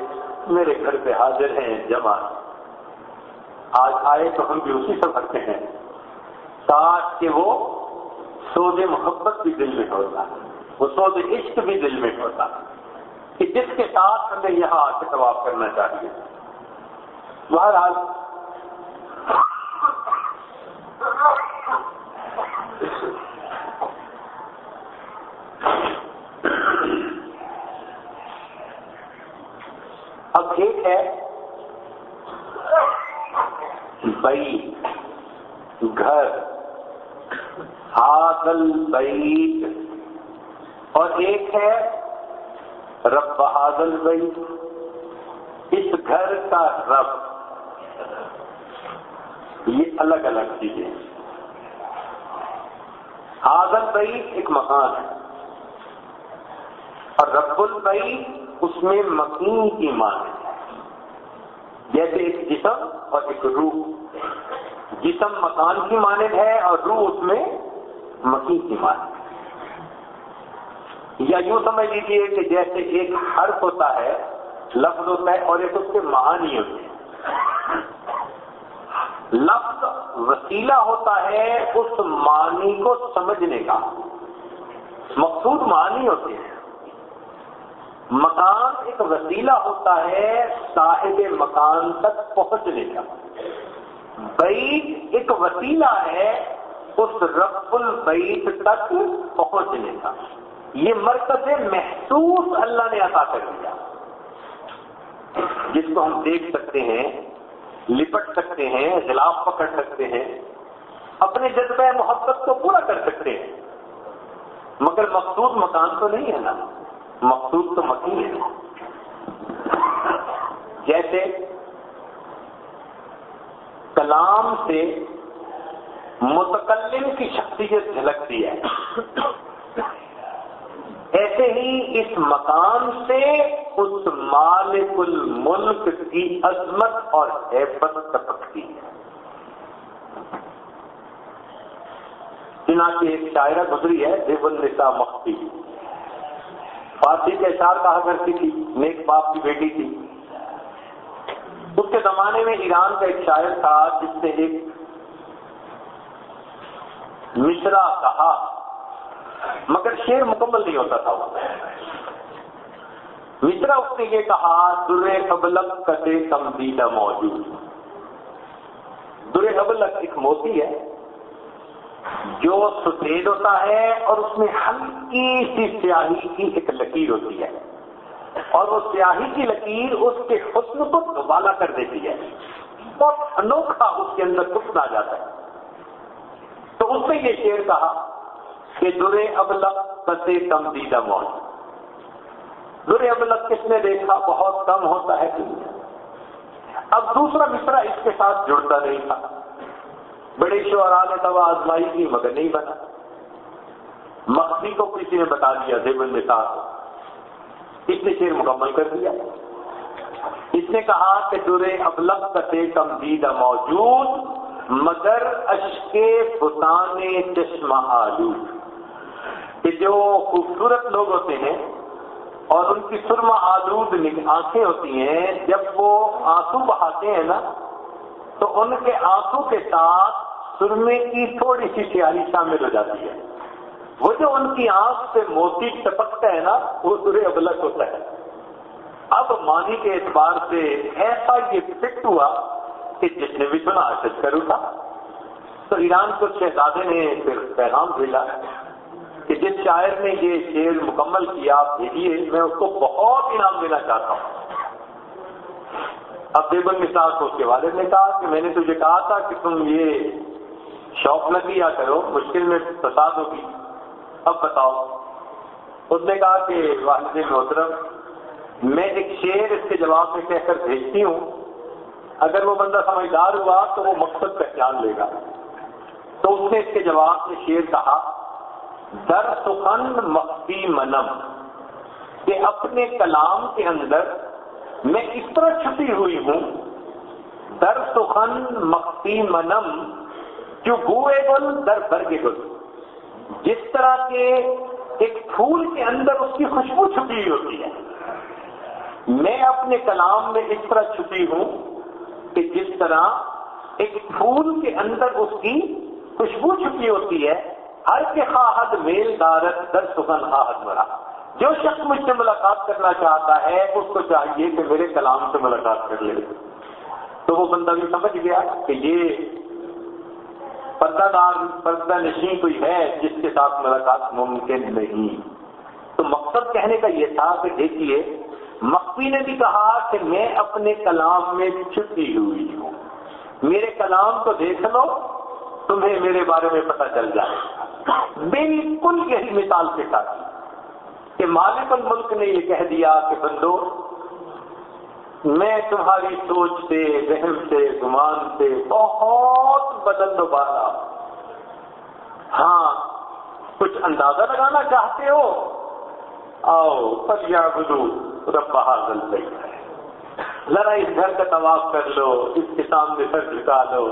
میرے گھر پہ حاضر ہیں، جمع۔ آج آئے تو ہم بھی اسی سے بھرتے ہیں۔ تاج کہ وہ سود محبت بھی دل میں ہوتا وہ سود عشق بھی دل میں ہوتا کہ جس کے ساتھ ہمیں یہاں آ کے طواف کرنا چاہیے۔ بہرحال اب ایک ہے۔ بئی، گھر۔ حاصل بعید۔ اور ایک ہے رب حاضل بئی اس گھر کا رب۔ یہ الگ الگ چیزیں حاضل بئی ایک مکان ہے۔ اور رب البئی اس میں مکین کی مان ہے۔ جیسے ایک جسم اور ایک روح۔ جسم مکان کی مانند ہے اور روح اس میں مکین کی مانند یا یوں سمجھ لیجیے کہ جیسے ایک حرف ہوتا ہے، لفظ ہوتا ہے اور ایک اس کے معنی ہوتے ہیں۔ لفظ وسیلہ ہوتا ہے اس معنی کو سمجھنے کا۔ مقصود معنی ہوتے ہیں۔ مکان ایک وسیلہ ہوتا ہے صاحب مکان تک پہنچنے کا۔ بیت ایک وسیلہ ہے اس رب البیت تک پہنچنے کا۔ یہ مرکز محسوس اللہ نے عطا کر دیا۔ جس کو ہم دیکھ سکتے ہیں لپٹ سکتے ہیں خلاف پکڑ سکتے ہیں، اپنے جذبہ محبت کو پورا کر سکتے ہیں۔ مگر مقصود مکان تو نہیں ہے نا، مقصود تو مکین ہے۔ جیسے کلام سے متکلم کی شخصیت جھلکتی ہے۔ ایسے ہی اس مکان سے اس مالک الملک کی عظمت اور حیبت ٹپکتی ہے۔ چنانچہ ایک شاعرہ گزری ہے دیو النساء مختی فارسی کے اشار کہا کرتی تھی، نیک باپ کی بیٹی تھی۔ اس کے زمانے میں ایران کا ایک شاعر تھا، جس نے ایک مشرا کہا۔ مگر شیر مکمل نہیں ہوتا تھا مشرا اس نے یہ کہا در ابلک کتے تمدیدہ موجود۔ در ابلک ایک موتی ہے، جو سفید ہوتا ہے اور اس میں ہلکی سی سیاہی کی ایک لکیر ہوتی ہے۔ اور وہ سیاہی کی لکیر اس کے حسن کو دوبالا کر دیتی ہے۔ بہت انوکھا اس کے اندر حسن آ جاتا ہے۔ تو اس نے یہ شعر کہا کہ درے ابلک کسے کم دیدہ موت۔ درے ابلک کس نے دیکھا؟ بہت کم ہوتا ہے اب دوسرا مصرا اس کے ساتھ جڑتا نہیں تھا۔ بڑے شعرا نے دوا آزمائی کی مگر نہیں بنا۔ مخفی کو کسی نے بتا دیا زیب النساء اس نے شیر مکمل کر دیا۔ اس نے کہا کہ درے ابلک کتے کم دیدہ موجود، مگر اشک فسان چشمہ آلود۔ کہ جو خوبصورت لوگ ہوتے ہیں اور ان کی سرما آلود آنکھیں ہوتی ہیں، جب وہ آنسو بہاتے ہیں نا، تو ان کے آنسو کے ساتھ سرمے کی تھوڑی سی سیاہی شامل ہو جاتی ہے۔ وہ جو ان کی آنکھ سے موتی ٹپکتا ہے نا، وہ سورے ابلک ہوتا ہے۔ اب مانی کے اعتبار سے ایسا یہ فٹ ہوا کہ جس نے بھی سنا اشد کر اٹھا۔ تو ایران کو شہزادے نے پھر پیغام بھیجا۔ کہ جس شاعر نے یہ شعر مکمل کیا آپ بھیجیے، میں اس کو بہت انعام دینا چاہتا ہوں۔ اب دیبن مثال کو اس کے والد نے کہا کہ میں نے تجھے کہا تھا کہ تم یہ شوق نہ کیا کرو، مشکل میں فساد ہوگی اب بتاؤ۔ اس نے کہا کہ والد محترم، میں ایک شعر اس کے جواب میں کہہ کر بھیجتی ہوں۔ اگر وہ بندہ سمجھدار ہوا تو وہ مقصد پہچان لے گا۔ تو اس نے اس کے جواب میں شعر کہا در سخن مخفی منم، کہ اپنے کلام کے اندر میں اس طرح چھپی ہوئی ہوں در سخن مخفی منم جو گوئے گل در برگے گل، جس طرح کے ایک پھول کے اندر اس کی خوشبو چھپی ہوئی ہوتی ہے۔ میں اپنے کلام میں اس طرح چھپی ہوں کہ جس طرح ایک پھول کے اندر اس کی خوشبو چھپی ہوتی ہے ہر کے خواہد میل دارت در سخن خواہد مرا۔ جو شخص مجھ سے ملاقات کرنا چاہتا ہے، اس کو چاہیے کہ میرے کلام سے ملاقات کر لے۔ تو وہ بندہ بھی سمجھ گیا کہ یہ پردہ دار، پردہ نشین کوئی ہے جس کے ساتھ ملاقات ممکن نہیں۔ تو مقصد کہنے کا یہ تھا کہ دیکھیے مقبی نے بھی کہا کہ میں اپنے کلام میں چھپی ہوئی ہوں۔ میرے کلام کو دیکھ لو، تمہیں میرے بارے میں پتہ چل جائے۔ بالکل یہی مثال کے ساتھ کہ مالک الملک نے یہ کہہ دیا کہ بندو، میں تمہاری سوچ سے، ذہن سے، گمان سے بہت بدل دوبارہ ہاں کچھ اندازہ لگانا چاہتے ہو؟ آؤ پریا بدو رب حاضل صحیح ذرا اس گھر کا طواف کر لو، اس کے سامنے سر جھکا لو۔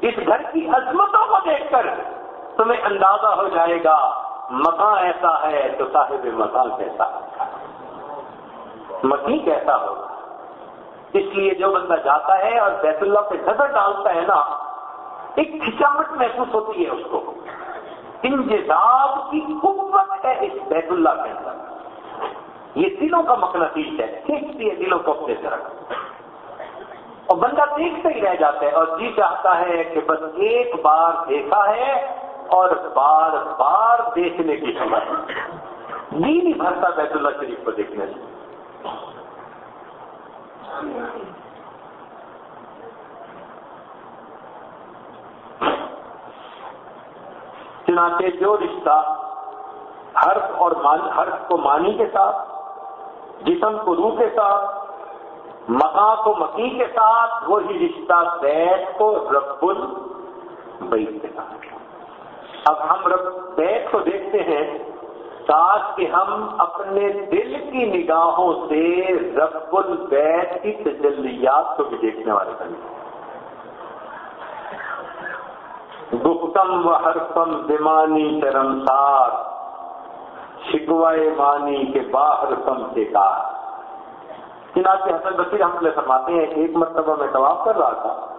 اس گھر کی عظمتوں کو دیکھ کر تمہیں اندازہ ہو جائے گا، مکان ایسا ہے تو صاحب مکان کیسا مکی کیسا ہوگا؟ اس لیے جو بندہ جاتا ہے اور بیت اللہ پہ نظر ڈالتا ہے نا، ایک کھچاوٹ محسوس ہوتی ہے اس کو۔ انجزاب کی قوت ہے اس بیت اللہ کے اندر۔ یہ دلوں کا مقناطیس ہے، کھینچتی ہے دلوں کو اپنے طرف۔ اور بندہ دیکھتا ہی رہ جاتا ہے اور جی چاہتا ہے کہ بس ایک بار دیکھا ہے اور بار بار دیکھنے کی سمجھ۔ نہیں بھرتا بیت اللہ شریف کو دیکھنے۔ سے چنانچہ جو رشتہ حرف اور حرف کو مانی کے ساتھ، جسم کو روح کے ساتھ مکان کو مکی کے ساتھ، وہی رشتہ بیت کو رب البیت کے ساتھ۔ اب ہم رب بیت کو دیکھتے ہیں تاکہ کہ ہم اپنے دل کی نگاہوں سے رب البیت کی تجلیات کو بھی دیکھنے والے بنے گفتم و حرفم دمانی شرمسار شکوائے مانی کے باہر سم سے کار۔ چنانچہ حسن بصیر ہم لے فرماتے ہیں، ایک مرتبہ میں طواف کر رہا تھا۔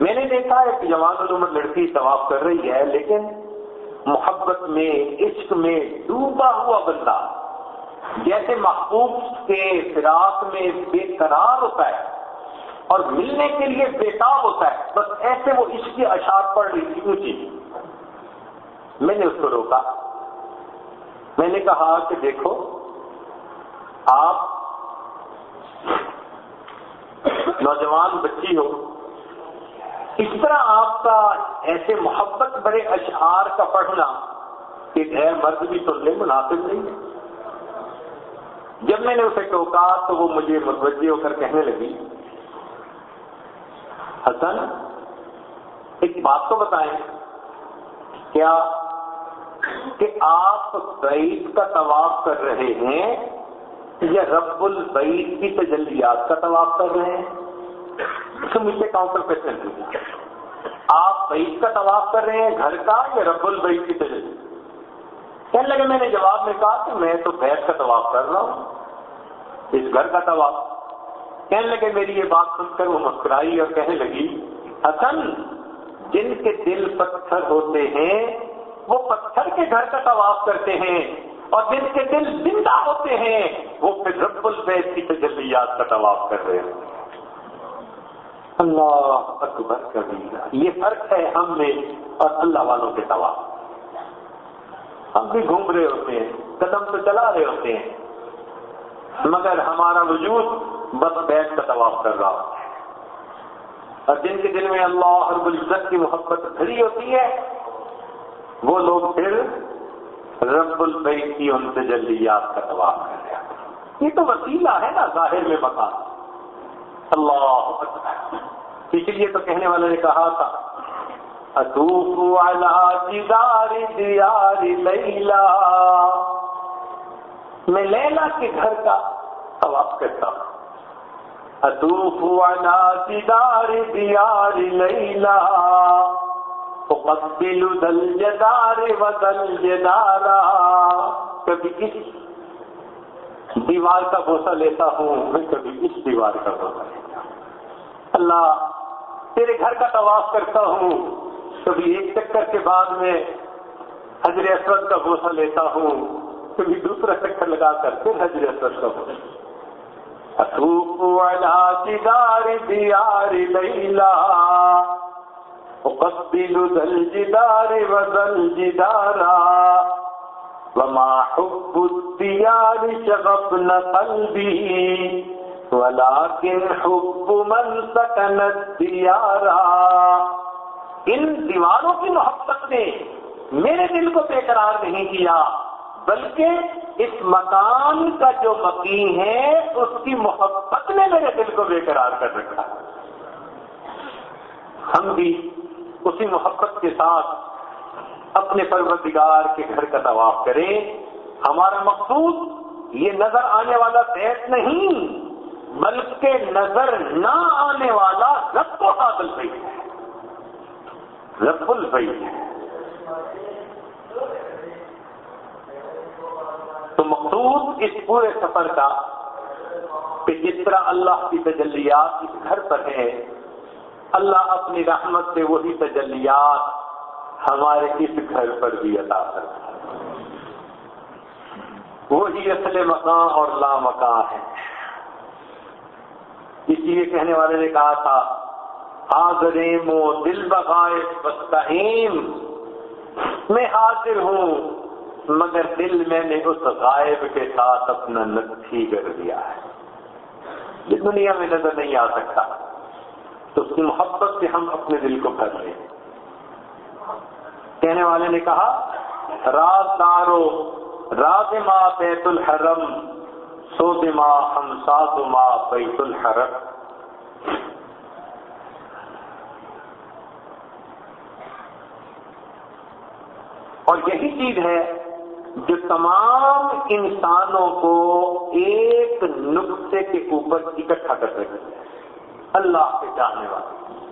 میں نے دیکھا ایک جوان العمر لڑکی طواف کر رہی ہے، لیکن محبت میں، عشق میں ڈوبا ہوا بندہ۔ جیسے محبوب کے فراق میں بے قرار ہوتا ہے اور ملنے کے لیے بےتاب ہوتا ہے۔ بس ایسے وہ اس کی اشار پڑ رہی تھی، اونچی۔ میں نے اس کو روکا۔ میں نے کہا کہ دیکھو، آپ نوجوان بچی ہو اس طرح آپ کا ایسے محبت بڑے اشعار کا پڑھنا کہ غیر مرد بھی سن لے مناسب نہیں ہے۔ جب میں نے اسے ٹوکا تو وہ مجھے متوجہ ہو کر کہنے لگی، حسن، ایک بات تو بتائیں، کیا کہ آپ بعید کا طواف کر رہے ہیں یا رب البعید کی تجلیات کا طواف کر رہے ہیں؟ تو مجھ سے کاؤنٹر کوشچن آپ بعید کا طواف کر رہے ہیں گھر کا یا رب البعید کی تجلی کہنے لگے میں نے جواب میں کہا کہ میں تو بیت کا طواف کر رہا ہوں، اس گھر کا طواف۔ کہنے لگے میری یہ بات سن کر وہ مسکرائی اور کہنے لگی، حسن، جن کے دل پتھر ہوتے ہیں، وہ پتھر کے گھر کا طواف کرتے ہیں اور جن کے دل زندہ ہوتے ہیں، وہ پھر رب البیت کی تجلیات کا طواف کر رہے ہیں۔ اللہ اکبر کبھی یہ فرق ہے ہم میں اور اللہ والوں کے طواف ہم بھی گھوم رہے ہوتے ہیں، قدم تو چلا رہے ہوتے ہیں۔ مگر ہمارا وجود بس بیٹھ کا طواف کر رہا۔ ہے اور جن کے دل میں اللہ رب العزت کی محبت بھری ہوتی ہے، وہ لوگ پھر رب البیت کی ان سے جلدی یاد کا طواف کر رہے ہیں۔ یہ تو وسیلہ ہے نا، ظاہر میں بتا اللہ اس لیے تو کہنے والے نے کہا تھا میں لیلا کے گھر کا طواف کرتا ہوں۔ ادوف على جدار ديار ليلى اقبل دل جدار ودل جدارا۔ کبھی اس دیوار کا بوسا لیتا ہوں، میں کبھی اس دیوار کا بوسا لیتا۔ ہوں اللہ تیرے گھر کا طواف کرتا ہوں، کبھی ایک چکر کے بعد میں حضر اسود کا بوسا لیتا ہوں، کبھی دوسرا چکر لگا کر پھر حضر اسود کا بوسا على جدار ديار ليلى أقبل ذا الجدار وذا الجدارا وما حب الديار شغفن قلبي ولكن حب من سكن الديارا ان دیواروں کی محبت نے میرے دل کو بے قرار نہیں کیا، بلکہ اس مکان کا جو مکین ہے، اس کی محبت نے میرے دل کو بے قرار کر رکھا۔ ہم بھی اسی محبت کے ساتھ اپنے پروردگار کے گھر کا طواف کریں۔ ہمارا مقصود یہ نظر آنے والا بیت نہیں، بلکہ نظر نہ آنے والا رب کو قابل بھائی ہے۔ رب البئی ہے۔ تو مقصود اس پورے سفر کا کہ جس طرح اللہ کی تجلیات اس گھر پر ہے اللہ اپنی رحمت سے وہی تجلیات ہمارے اس گھر پر بھی عطا کرتا وہی اصل مکان اور لا مکان ہے۔ اس لیے کہنے والے نے کہا تھا حاضریم دل بغائے بستہیم میں حاضر ہوں، مگر دل میں نے اس غائب کے ساتھ اپنا نقصی کر دیا ہے۔ یہ دنیا میں نظر نہیں آ سکتا۔ تو اس کی محبت سے ہم اپنے دل کو کر لیں۔ کہنے والے نے کہا راز دارو راز ماں بیت الحرم سو دما ہم سات ماں بیت الحرم۔ اور یہی چیز ہے جو تمام انسانوں کو ایک نقطے کے اوپر اکٹھا کر سکتے ہیں اللہ کے چاہنے والے۔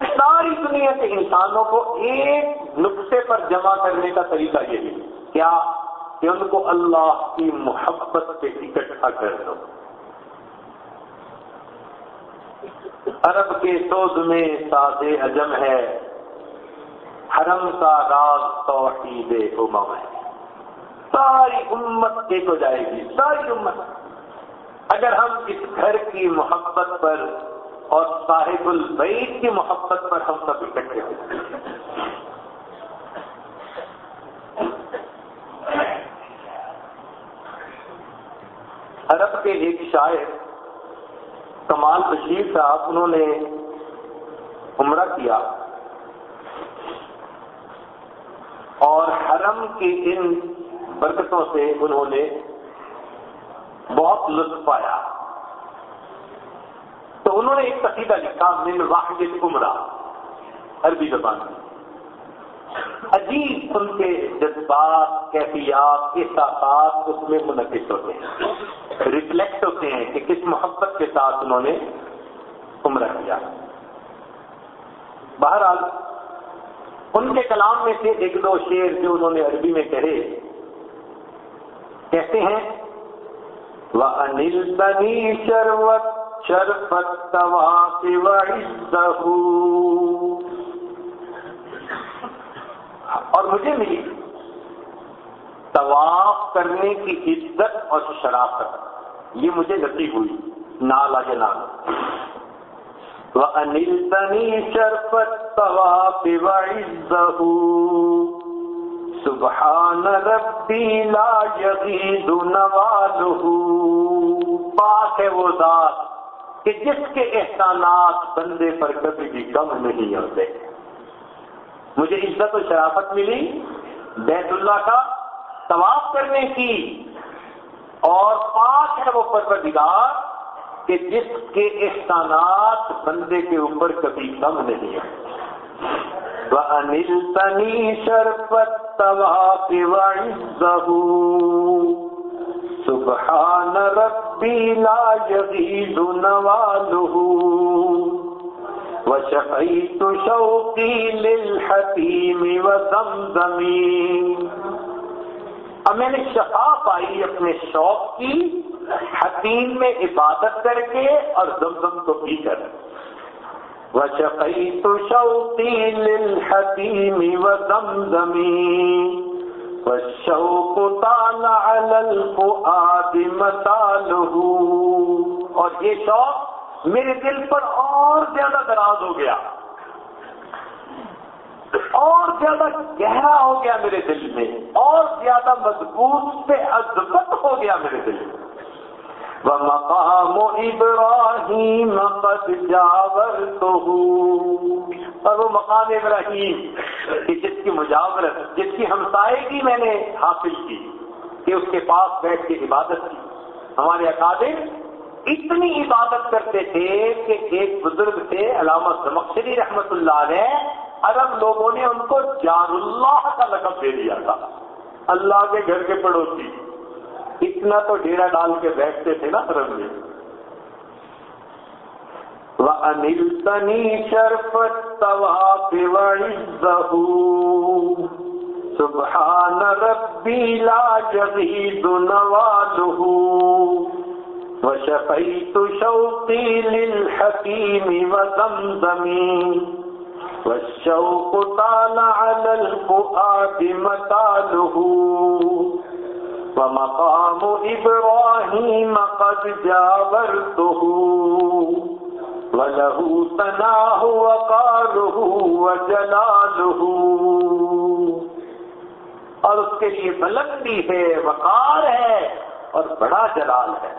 ساری دنیا کے انسانوں کو ایک نقطے پر جمع کرنے کا طریقہ یہی کیا کہ ان کو اللہ کی محبت سے اکٹھا کر دو۔ عرب کے سوز میں ساز عجم ہے۔ حرم کا راز توحید امم ہے۔ ساری امت ایک ہو جائے گی، ساری امت۔ اگر ہم اس گھر کی محبت پر اور صاحب البعید کی محبت پر ہم سب اکٹھے ہو عرب کے ایک شاعر کمال بشیر صاحب، انہوں نے عمرہ کیا اور حرم کی ان برکتوں سے انہوں نے بہت لطف پایا۔ تو انہوں نے ایک قصیدہ لکھا، من واحد عمرہ عربی زبان میں۔ عجیب ان کے جذبات، کیفیات احساسات اس میں منعقد ہوتے ہیں۔ ریفلیکٹ ہوتے ہیں کہ کس محبت کے ساتھ انہوں نے عمرہ کیا۔ بہرحال، ان کے کلام میں سے ایک دو شعر جو انہوں نے عربی میں کہے، کہتے ہیں وہ انل بنی شروت شرفت اور مجھے ملی طواف کرنے کی عزت اور شرافت. یہ مجھے نصیب ہوئی. نال آج نال. انل تنی شرفت طواف وعزه. سبحان ربی لا یغید نواله. پاک ہے وہ ذات. کہ جس کے احسانات بندے پر کبھی بھی کم نہیں ہوتے۔ مجھے عزت و شرافت ملی، بیت اللہ کا طواف کرنے کی۔ اور پاک ہے وہ پروردگار کہ جس کے احسانات بندے کے اوپر کبھی کم نہیں ہے وَأَنِلْ تَنِي سبحان ربی لا یغید نوالہ وشفیت شوقی للحتیم وزمزمی اب میں نے شفا پائی اپنے شوق کی حتیم میں عبادت کر کے اور زمزم کو پی کر۔ وشفیت شوقی للحتیم وزمزمی والشوق طال على الفؤاد مثاله. اور یہ شوق میرے دل پر اور زیادہ دراز ہو گیا. اور زیادہ گہرا ہو گیا میرے دل میں. اور زیادہ مضبوط سے ازبت ہو گیا میرے دل میں. ومقام ابراہیم قد جاورته. اور وہ مقام ابراہیم کہ جس کی مجاورت، جس کی ہمسائے میں نے حاصل کی، کہ اس کے پاس بیٹھ کے عبادت کی۔ ہمارے اکادر اتنی عبادت کرتے تھے کہ ایک بزرگ تھے، علامہ زمخشری رحمت اللہ علیہ، عرب لوگوں نے ان کو جان اللہ کا لقب دے دیا تھا۔ اللہ کے گھر کے پڑوسی۔ اتنا تو ڈیرا ڈال کے بیٹھتے تھے نا رنگ میں۔ وَأَنِلْ تَنِي شَرْفَتْ تَوَافِ وَعِزَّهُ سُبْحَانَ رَبِّي لَا جَغِيدُ نَوَالُهُ۔ وَشَفَيْتُ شَوْقِي لِلْحَكِيمِ وَزَمْزَمِي۔ وَالشَّوْقُ طَالَ عَلَى الْفُؤَادِ مَتَالُهُ۔ ومقام إبراهيم قد جاورته. وَلَهُ تَنَاهُ وَقَارُهُ وَجَلَالُهُ. اور اس کے لیے بلندی ہے، وقار ہے اور بڑا جلال ہے.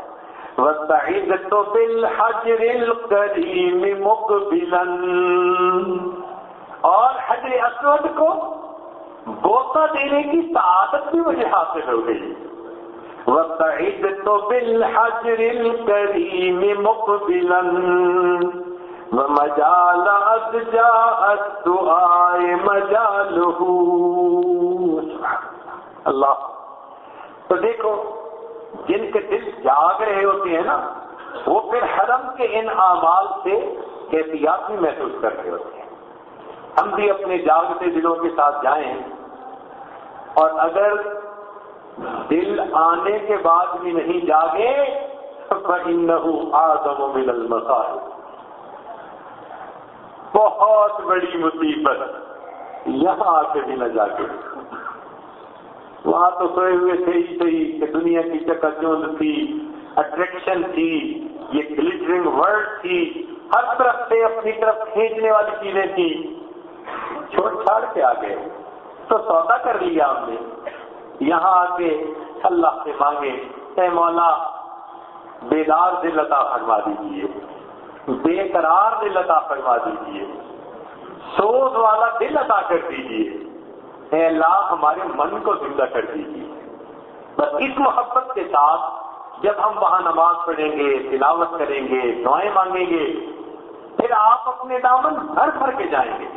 وَسَعِدْتُ بِالْحَجْرِ الْقَرِيمِ مُقْبِلًا. اور حجر اسود کو بوسا دینے کی سعادت بھی مجھے حاصل ہو گئی۔ وَسَعِدْتُ بِالْحَجْرِ الْكَرِيمِ مُقْبِلًا وَمَجَالَ أَدْجَاءَ الدُّعَاءِ مَجَالُهُ اللہ۔ تو دیکھو، جن کے دل جاگ رہے ہوتے ہیں نا، وہ پھر حرم کے ان اعمال سے کیفیات بھی محسوس کر رہے ہوتے ہیں۔ ہم بھی اپنے جاگتے دلوں کے ساتھ جائیں اور اگر دل آنے کے بعد بھی نہیں جاگے آدم مل المسائل بہت بڑی مصیبت یہاں آ کے بھی نہ جاگے۔ وہاں تو سوئے ہوئے تھے ہی صحیح کہ دنیا کی چکا چوند تھی اٹریکشن تھی، یہ گلٹرنگ ورڈ تھی۔ ہر طرف سے اپنی طرف کھینچنے والی چیزیں تھی چھوڑ چھاڑ کے آ گئے تو سودا کر لیا ہم نے۔ یہاں آ کے اللہ سے مانگے، اے مولا، بیدار دل عطا فرما دیجیے بے قرار دل عطا فرما دیجیے سوز والا دل عطا کر دیجیے اے اللہ، ہمارے من کو زندہ کر دیجیے بس اس محبت کے ساتھ جب ہم وہاں نماز پڑھیں گے، تلاوت کریں گے، دعائیں مانگیں گے، پھر آپ اپنے دامن بھر بھر کے جائیں گے۔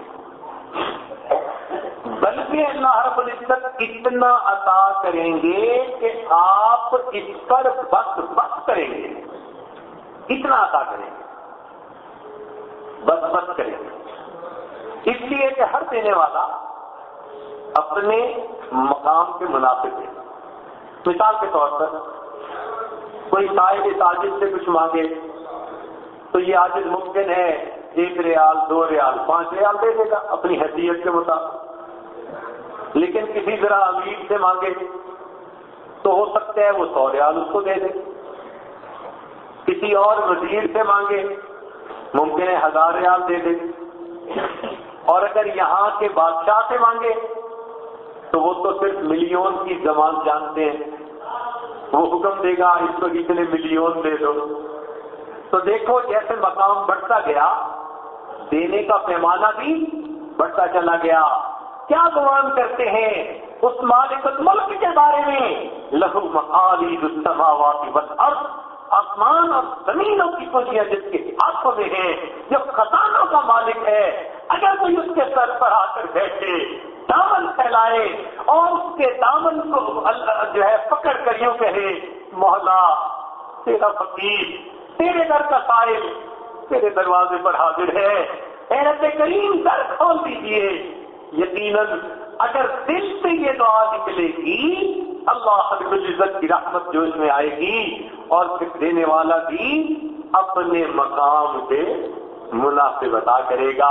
بلکہ اللہ رب العزت اتنا عطا کریں گے کہ آپ اس پر بس بس کریں گے۔ اتنا عطا کریں گے۔ بس بس کریں گے۔ اس لیے کہ ہر دینے والا اپنے مقام کے مناسب ہے مثال کے طور پر کوئی صاحب تاجر سے کچھ مانگے تو یہ آج ممکن ہے، ایک ریال، دو ریال، پانچ ریال دے دے گا اپنی حیثیت کے مطابق۔ لیکن کسی طرح امیر سے مانگے تو ہو سکتا ہے وہ سو ریال اس کو دے دے۔ کسی اور وزیر سے مانگے، ممکن ہے ہزار ریال دے دے۔ اور اگر یہاں کے بادشاہ سے مانگے، تو وہ تو صرف ملین کی زبان جانتے ہیں۔ وہ حکم دے گا، اس کو اتنے ملین دے دو۔ تو دیکھو، جیسے مقام بڑھتا گیا، دینے کا پیمانہ بھی بڑھتا چلا گیا۔ کیا گمان کرتے ہیں؟ اس مالک ملک کے بارے میں لہو مخالی بس ارض آسمان اور زمینوں کی خوشیاں جس کے ہاتھوں میں ہیں، جو خزانوں کا مالک ہے۔ اگر کوئی اس کے سر پر آ کر بیٹھے، دامن پھیلائے اور اس کے دامن کو جو ہے پکڑ کر یوں کہے محلہ تیرا فقیر، تیرے در کا سائل، تیرے دروازے پر حاضر ہے۔ اے رب کریم در کھول دیجیے یقیناً اگر دل سے یہ دعا نکلے گی، اللہ العزت کی رحمت جو اس میں آئے گی اور پھر دینے والا بھی اپنے مقام پہ مناسب ادا کرے گا۔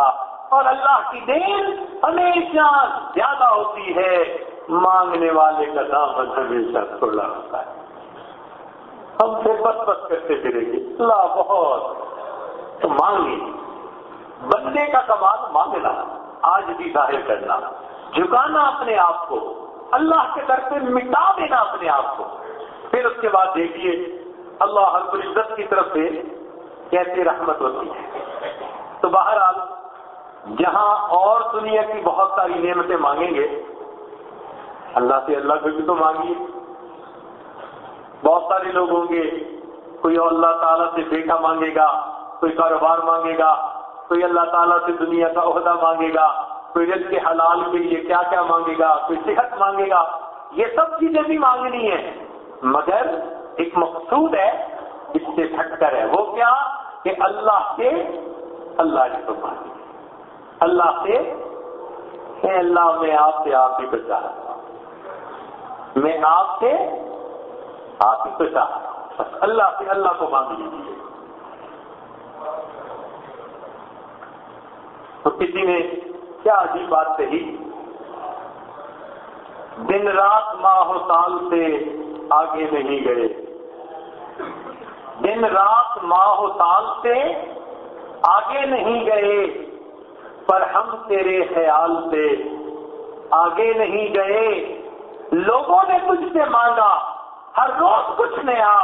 اور اللہ کی دین ہمیشہ زیادہ ہوتی ہے، مانگنے والے کا دامن ہمیشہ کھلا ہوتا ہے۔ ہم پھر بس بس کرتے پھریں گے۔ اللہ بہت تو مانگے۔ بندے کا کمال مانگنا۔ آج بھی ظاہر کرنا۔ جھکانا اپنے آپ کو۔ اللہ کے در پہ مٹا دینا اپنے آپ کو۔ پھر اس کے بعد دیکھیے، اللہ حرب العزت کی طرف سے کیسے رحمت ہوتی ہے۔ تو بہرحال، جہاں اور دنیا کی بہت ساری نعمتیں مانگیں گے، اللہ سے اللہ کو بھی تو مانگیے۔ بہت سارے لوگ ہوں گے، کوئی اللہ تعالیٰ سے بیٹا مانگے گا، کوئی کاروبار مانگے گا کوئی اللہ تعالیٰ سے دنیا کا عہدہ مانگے گا، کوئی رزق کے حلال کے لیے کیا کیا مانگے گا، کوئی صحت مانگے گا، یہ سب چیزیں بھی مانگنی ہے مگر ایک مقصود ہے، اس سے ہٹ کر ہے۔ وہ کیا؟ کہ اللہ سے اللہ کو مانگے۔ اللہ سے، اے اللہ، میں آپ سے آپ ہی کو چاہتا ہوں۔ میں آپ سے آپ ہی کو چاہتا ہوں۔ بس اللہ سے اللہ کو مانگ لیجیے تو کسی نے کیا عجیب بات کہی؟ دن رات ماہ و سال سے آگے نہیں گئے۔ دن رات ماہ و سال سے آگے نہیں گئے، پر ہم تیرے خیال سے آگے نہیں گئے۔ لوگوں نے تجھ سے مانگا، ہر روز کچھ نیا،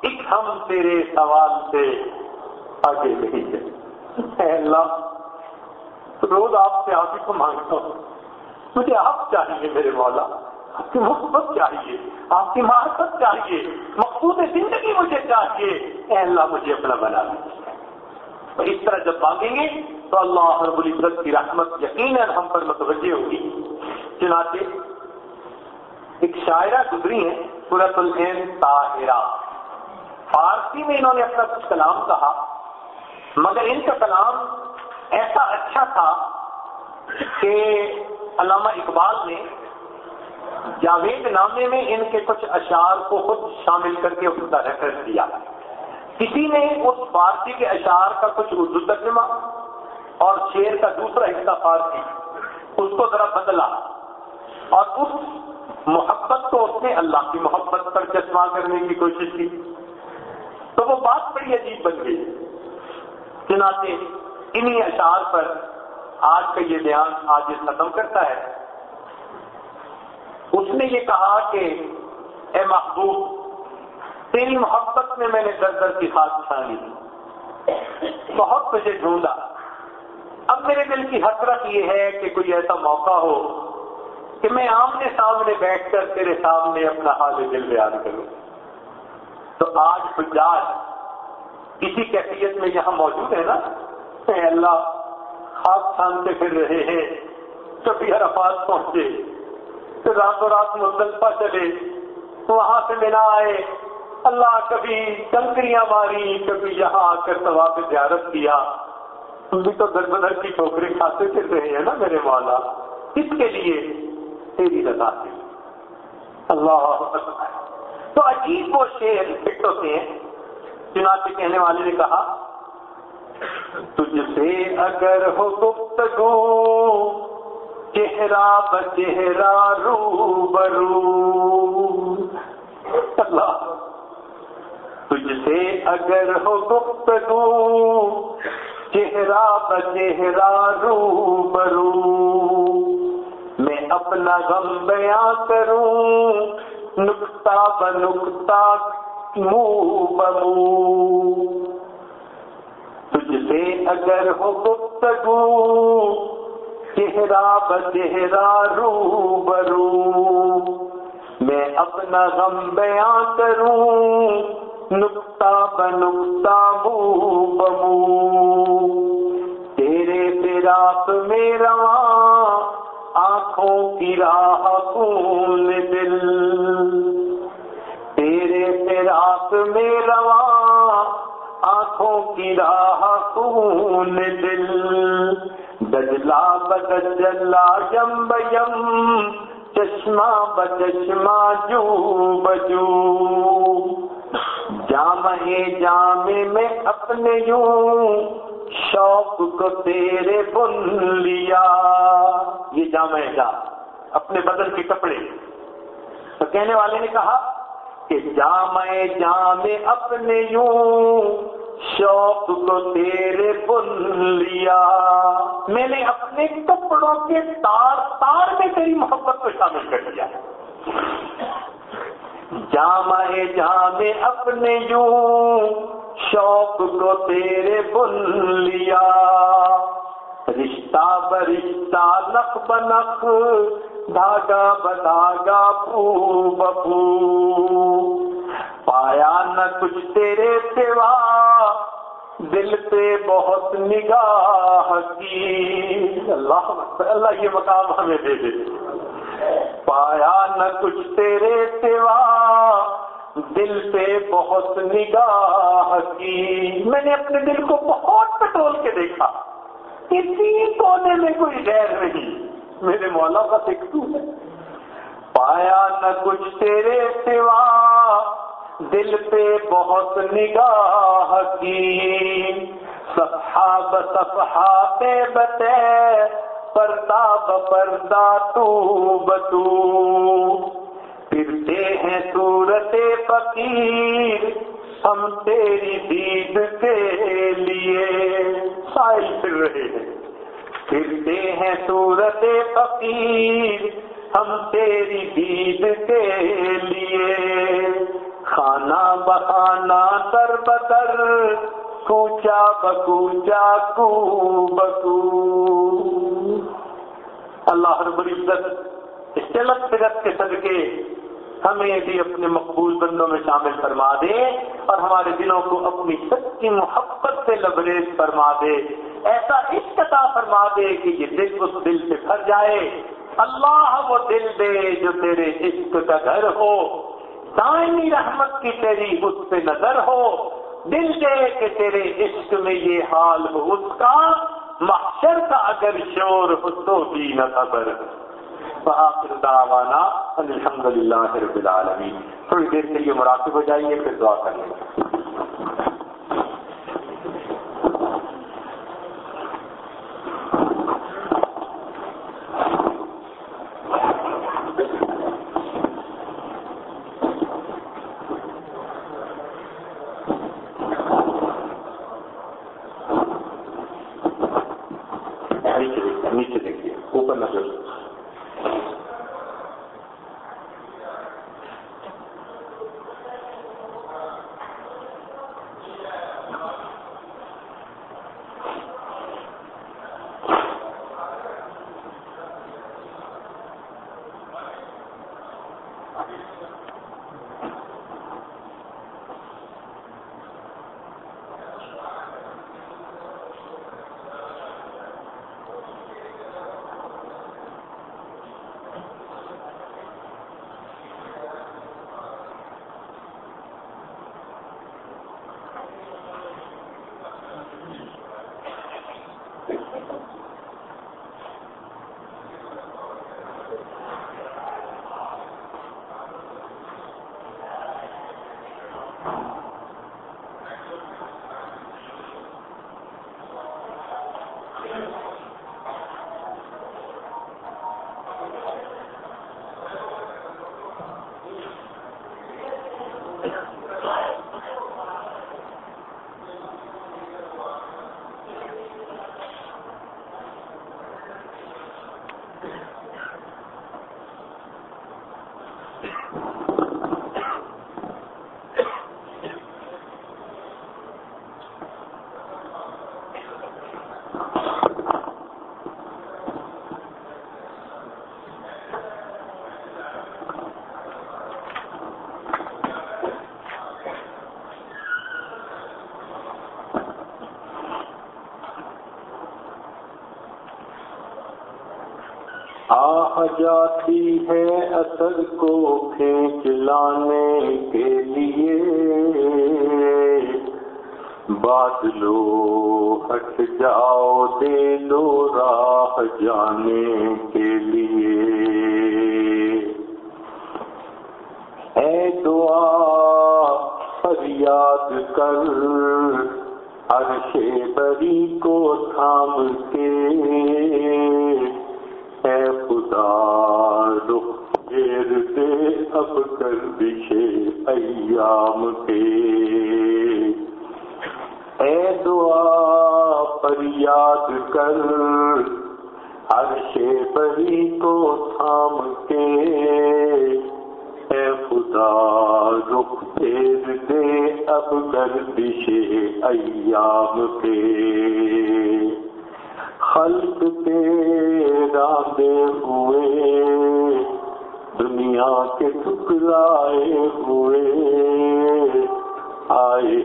ایک ہم تیرے سوال سے آگے نہیں گئے۔ اللہ روز آپ سے آپ ہی کو مانگتا ہوں۔ مجھے آپ چاہیے میرے مولا۔ آپ کی محبت چاہیے۔ آپ کی معرفت چاہیے۔ مقصود زندگی مجھے چاہیے۔ اے اللہ مجھے اپنا بنا تو اس طرح جب مانگیں گے تو اللہ رب العزت کی رحمت یقیناً ہم پر متوجہ ہوگی۔ چنانچہ ایک شاعرہ گزری ہے سورت العین طاہرہ۔ فارسی میں انہوں نے اپنا کچھ کلام کہا، مگر ان کا کلام ایسا اچھا تھا کہ علامہ اقبال نے جاوید نامے میں ان کے کچھ اشعار کو خود شامل کر کے اس کا ریفرنس دیا۔ کسی نے اس فارسی کے اشعار کا کچھ اردو ترجمہ اور شیر کا دوسرا حصہ فارسی اس کو ذرا بدلا اور اس محبت کو اس نے اللہ کی محبت پر چشمہ کرنے کی کوشش کی۔ تو وہ بات بڑی عجیب بن گئی۔ چنانچہ انہی اشعار پر آج کا یہ بیان آج یہ ختم کرتا ہے۔ اس نے یہ کہا کہ اے محبوب، تیری محبت میں میں نے در در کی خاص چھانی بہت مجھے ڈھونڈا۔ اب میرے دل کی حسرت یہ ہے کہ کوئی ایسا موقع ہو کہ میں آمنے سامنے بیٹھ کر تیرے سامنے اپنا حال دل بیان کروں۔ تو آج حجاج اسی کیفیت میں یہاں موجود ہے نا؟ اے اللہ خاص چھانتے پھر رہے ہیں، کبھی عرفات پہنچے، پھر راتوں رات مزدلفہ چلے، وہاں سے ملا آئے، اللہ کبھی کنکریاں ماری، کبھی یہاں آ کر طواف زیارت کیا۔ تم بھی تو در بدر کی ٹھوکرے کھاتے پھر رہے ہیں نا میرے مولا۔ اس کے لیے تیری رضا سے اللہ تو عجیب وہ شیر فٹ ہوتے ہیں چنانچہ کہنے والے نے کہا تجھ سے اگر ہو گفتگو، چہرہ بچہرہ رو برو اللہ، تجھ سے اگر ہو گفتگو، چہرہ بچہرہ رو برو میں اپنا غم بیاں کروں نکتا بنکتا منہ بمو تجھ اگر ہو گفتگو، چہرہ بچہرہ رو برو میں اپنا غم بیاں کروں نکتا بنکتا بو بمو تیرے فراق میں رواں آنکھوں کی راہ خون دل۔ تیرے فراق میں رواں آنکھوں کی راہ خون دل دجلا بدجلا یم یم چشمہ بچشمہ جو بجو جام جام میں اپنے یوں شوق کو تیرے بن لیا یہ جامع جام اپنے بدل کے کپڑے تو کہنے والے نے کہا کہ جامع جام اپنے یوں شوق کو تیرے بن لیا۔ میں نے اپنے کپڑوں کے تار تار میں تیری محبت کو شامل کر دیا جامع جام اپنے یوں شوق کو تیرے بن لیا۔ رشتہ برشتہ نق بنق دھاگا بداگا پو بپو پایا نہ کچھ تیرے سوا، دل پہ بہت نگاہ کی۔ اللہ اللہ یہ مقام ہمیں دے دے۔ پایا نہ کچھ تیرے سوا، دل پہ بہت نگاہ کی۔ میں نے اپنے دل کو بہت پٹول کے دیکھا، کسی کونے میں کوئی غیر نہیں۔ میرے مولا کا ایک تو ہے۔ پایا نہ کچھ تیرے سوا، دل پہ بہت نگاہ کی۔ صفحہ بصفحہ پہ بتے، پردہ بپردہ تو بتو۔ پھرتے ہیں صورت فقیر، ہم تیری دید کے لیے۔ سائل پھر رہے ہیں۔ پھرتے ہیں صورت فقیر، ہم تیری دید کے لیے۔ کھانا بہانا در بدر کوچا بکوچا کو بکو اللہ رب العزت اس تلک فرت کے صدقے ہمیں بھی اپنے مقبول بندوں میں شامل فرما دے اور ہمارے دلوں کو اپنی سچی محبت سے لبریز فرما دے۔ ایسا عشقتا فرما دے کہ یہ دل اس دل سے بھر جائے۔ اللہ وہ دل دے جو تیرے عشق کا گھر ہو۔ دائمی رحمت کی تیری اس پہ نظر ہو۔ دل دے کہ تیرے عشق میں یہ حال ہو۔ اس کا محشر کا اگر شور ہو تو بھی نہ خبر۔ بآخر دعوانا الحمد للہ رب العالمین۔ تھوڑی دیر کے لیے مراقب ہو جائیے، پھر دعا کریں۔ کر لیں جاتی ہے اثر کو کھینچ لانے کے لیے۔ بادلو ہٹ جاؤ دے دو راہ جانے کے لیے۔ اے دعا، فریاد کر۔ عرش بری کو تھام کے۔ خدا رخ اب کر دشے ایام کے۔ اے دعا پر یاد کر، ہر شے بری کو تھام کے۔ اے خدا، رخ پھیر دے اب کر دشے ایام کے۔ خلق تیرا دے ہوئے، دنیا کے ٹکرائے ہوئے۔ آئے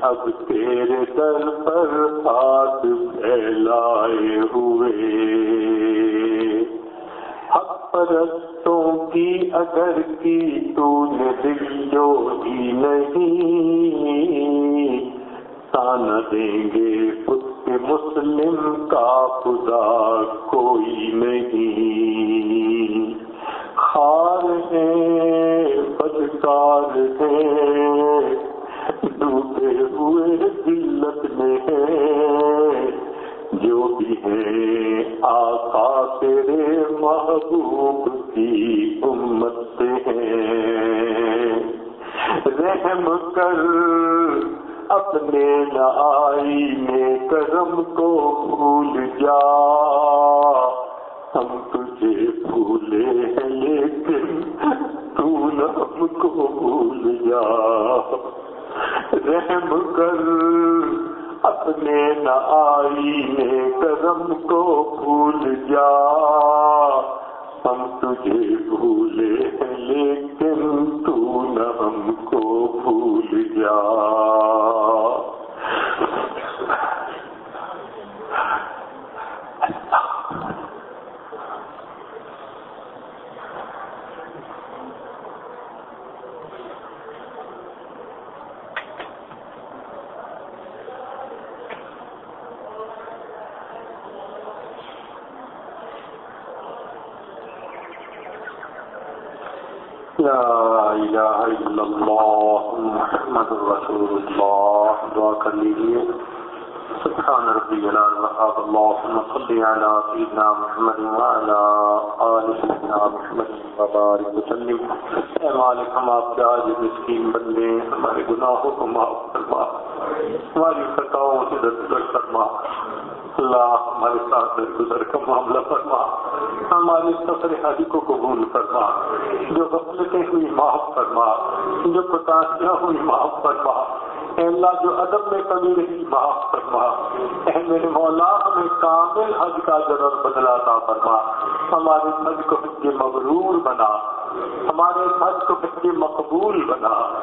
اب تیرے در پر ہاتھ پھیلائے ہوئے۔ حق پرستوں کی اگر کی تو نے دل جو ہی نہیں۔ تانا دیں گے مسلم کا خدا کوئی نہیں۔ خار ہے بدکار ہے ڈوبے ہوئے دلت میں ہے جو بھی ہے آقا تیرے محبوب کی امت ہے رحم کر اپنے لائی میں کرم کو بھول جا۔ ہم تجھے بھولے ہیں لیکن تو ہم کو بھول جا۔ رحم کر اپنے نئی میں کرم کو بھول جا۔ ہم تجھے بھولے ہیں لیکن تو نہ ہم کو بھول جا لا الہ الا اللہ محمد رسول اللہ دعا کر لیجیے سبحان ربی جلال وحاب اللہم صلی علی سیدنا محمد وعلا آل سیدنا محمد وبارک وسلم. اے مالک ہم آپ کے آج مسکین بندے، ہمارے گناہوں کو معاف فرما، ہماری خطاؤں سے در فرما، اللہ ہمارے ساتھ گزر کا معاملہ فرما ہمارے سفر حاجی کو قبول فرما، جو غفلتیں ہوئی معاف فرما، جو پتاسیاں ہوئی معاف فرما اے اللہ جو ادب میں کمی رہی معاف فرما۔ اے میرے مولا، ہمیں کامل حج کا ضرور بدلا تھا فرما۔ ہمارے حج کو حج مغرور بنا۔ ہمارے حج کو حج مقبول بنا۔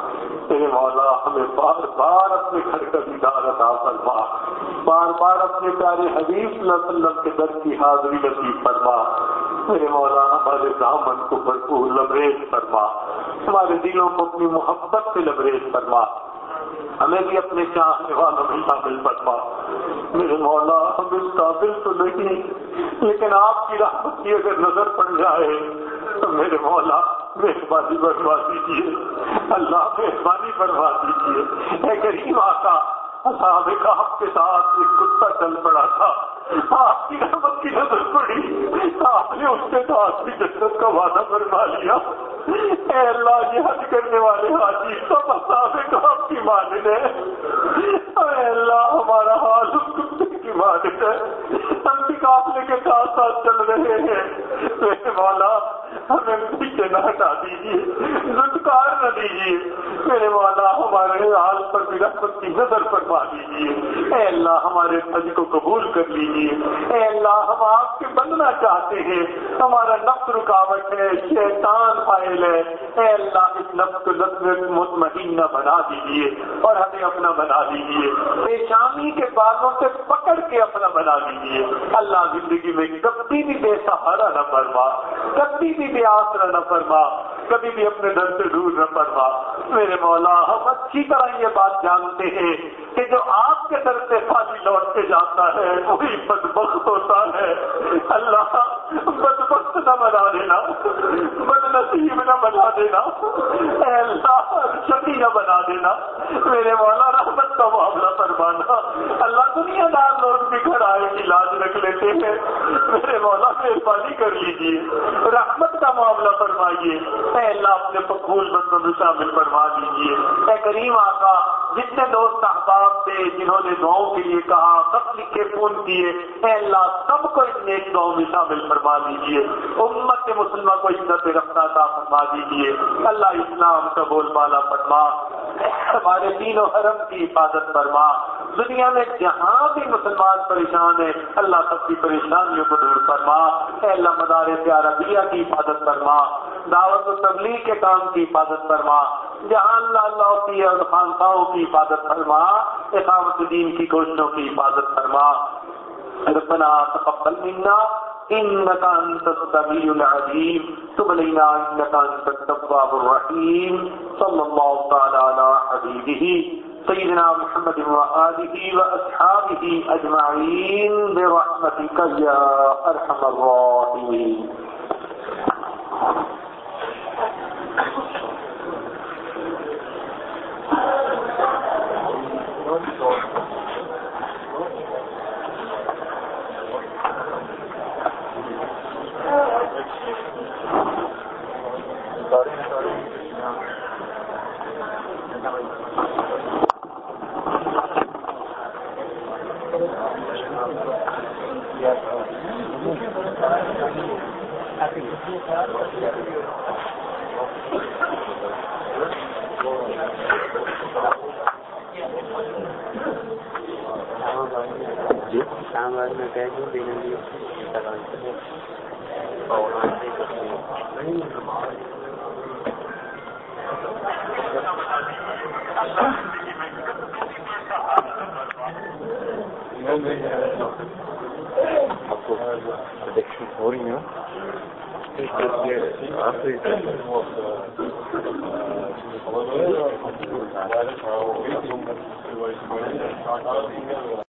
میرے مولا، ہمیں بار بار اپنے گھر کا دیدار عطا فرما۔ بار بار اپنے پیارے حبیب صلی اللہ علیہ وسلم کے در کی حاضری نصیب فرما۔ میرے مولا، ہمارے دامن کو بھرپور لبریز فرما۔ ہمارے دلوں کو اپنی محبت سے لبریز فرما۔ ہمیں بھی اپنے چاہنے والوں میں شامل فرما۔ میرے مولا، ہم اس قابل تو نہیں، لیکن آپ کی رحمت کی اگر نظر پڑ جائے، تو میرے مولا، مہربانی بڑھوا دیجیے اللہ مہربانی بڑھوا دیجیے اے ہی آتا صاحب آپ کے ساتھ ایک کتا چل پڑا تھا؟ آپ کی رحمت کی نظر پڑی۔ آپ نے اس کے ساتھ بھی جنت کا وعدہ فرما لیا۔ اے اللہ، یہ حج کرنے والے حاجی، سب صاحب آپ کی مانند ہے اے اللہ، ہمارا حال کی مانند ہے۔ ہم بھی قافلے کے ساتھ ساتھ چل رہے ہیں۔ میرے والا ہمیں پیچھے نہ ہٹا دیجیے۔ زدکار نہ دیجیے۔ میرے والا ہمارے حال پر بھی رحمت کی نظر فرما دیجیے۔ اے اللہ، ہمارے حج کو قبول کر لیجیے۔ اے اللہ، ہم آپ کے بننا چاہتے ہیں۔ ہمارا نفس رکاوٹ ہے، شیطان فائل ہے۔ اے اللہ، اس نفس کو نفس مطمئنہ بنا دیجیے اور ہمیں اپنا بنا دیجیے پیشانی کے بازوں سے پکڑ کے اپنا بنا دیجیے اللہ زندگی میں کبھی بھی بے سہارا نہ فرما، کبھی بھی بے آسرا نہ فرما، کبھی بھی اپنے در سے دور نہ فرما۔ میرے مولا، ہم اچھی طرح یہ بات جانتے ہیں۔ کہ جو آپ کے در سے خالی لوٹ کے جاتا ہے، وہی بدبخت ہوتا ہے۔ اللہ، بدبخت نہ بنا دینا۔ بد نصیب نہ بنا دینا۔ اے اللہ شکی نہ بنا دینا۔ میرے مولا، رحمت کا معاملہ فرمانا۔ اللہ دنیا دار لوگ بھی گھر آئے کی لاج رکھ لیتے ہیں۔ میرے مولا، مہربانی کر لیجیے رحمت کا معاملہ فرمائیے۔ اے اللہ، اپنے پکول بندوں میں شامل فرما دیجیے اے کریم آقا، جتنے دوست احباب تھے جنہوں نے دعاؤں کے لیے کہا، سب لکھے فون کیے۔ اے اللہ، سب کو اس نیک دعاؤں میں شامل فرما دیجیے امت کے مسلمان کو عزت رکھنا تھا فرما دیجیے اللہ اسلام کا بول بالا فرما۔ ہمارے تینوں و حرم کی حفاظت فرما۔ دنیا میں جہاں بھی مسلمان پریشان ہے اللہ سب کی پریشانیوں کو دور فرما۔ اے اللہ مدار پیارا دیا کی حفاظت فرما۔ دعوت و تبلیغ کے کام کی حفاظت فرما۔ جہاں اللہ اللہ کی اور خانقاہوں کی حفاظت فرما، اقامت دین کی کوششوں کی حفاظت فرما۔ ربنا تقبل منا انك انت السميع العليم تب علينا انك انت التواب الرحيم صلى الله تعالى على حبيبه سيدنا محمد وآله وأصحابه أجمعين برحمتك يا أرحم الراحمين اسلام آباد میں گئے تھے بین آپ کو پروڈکشن ہو رہی ہیں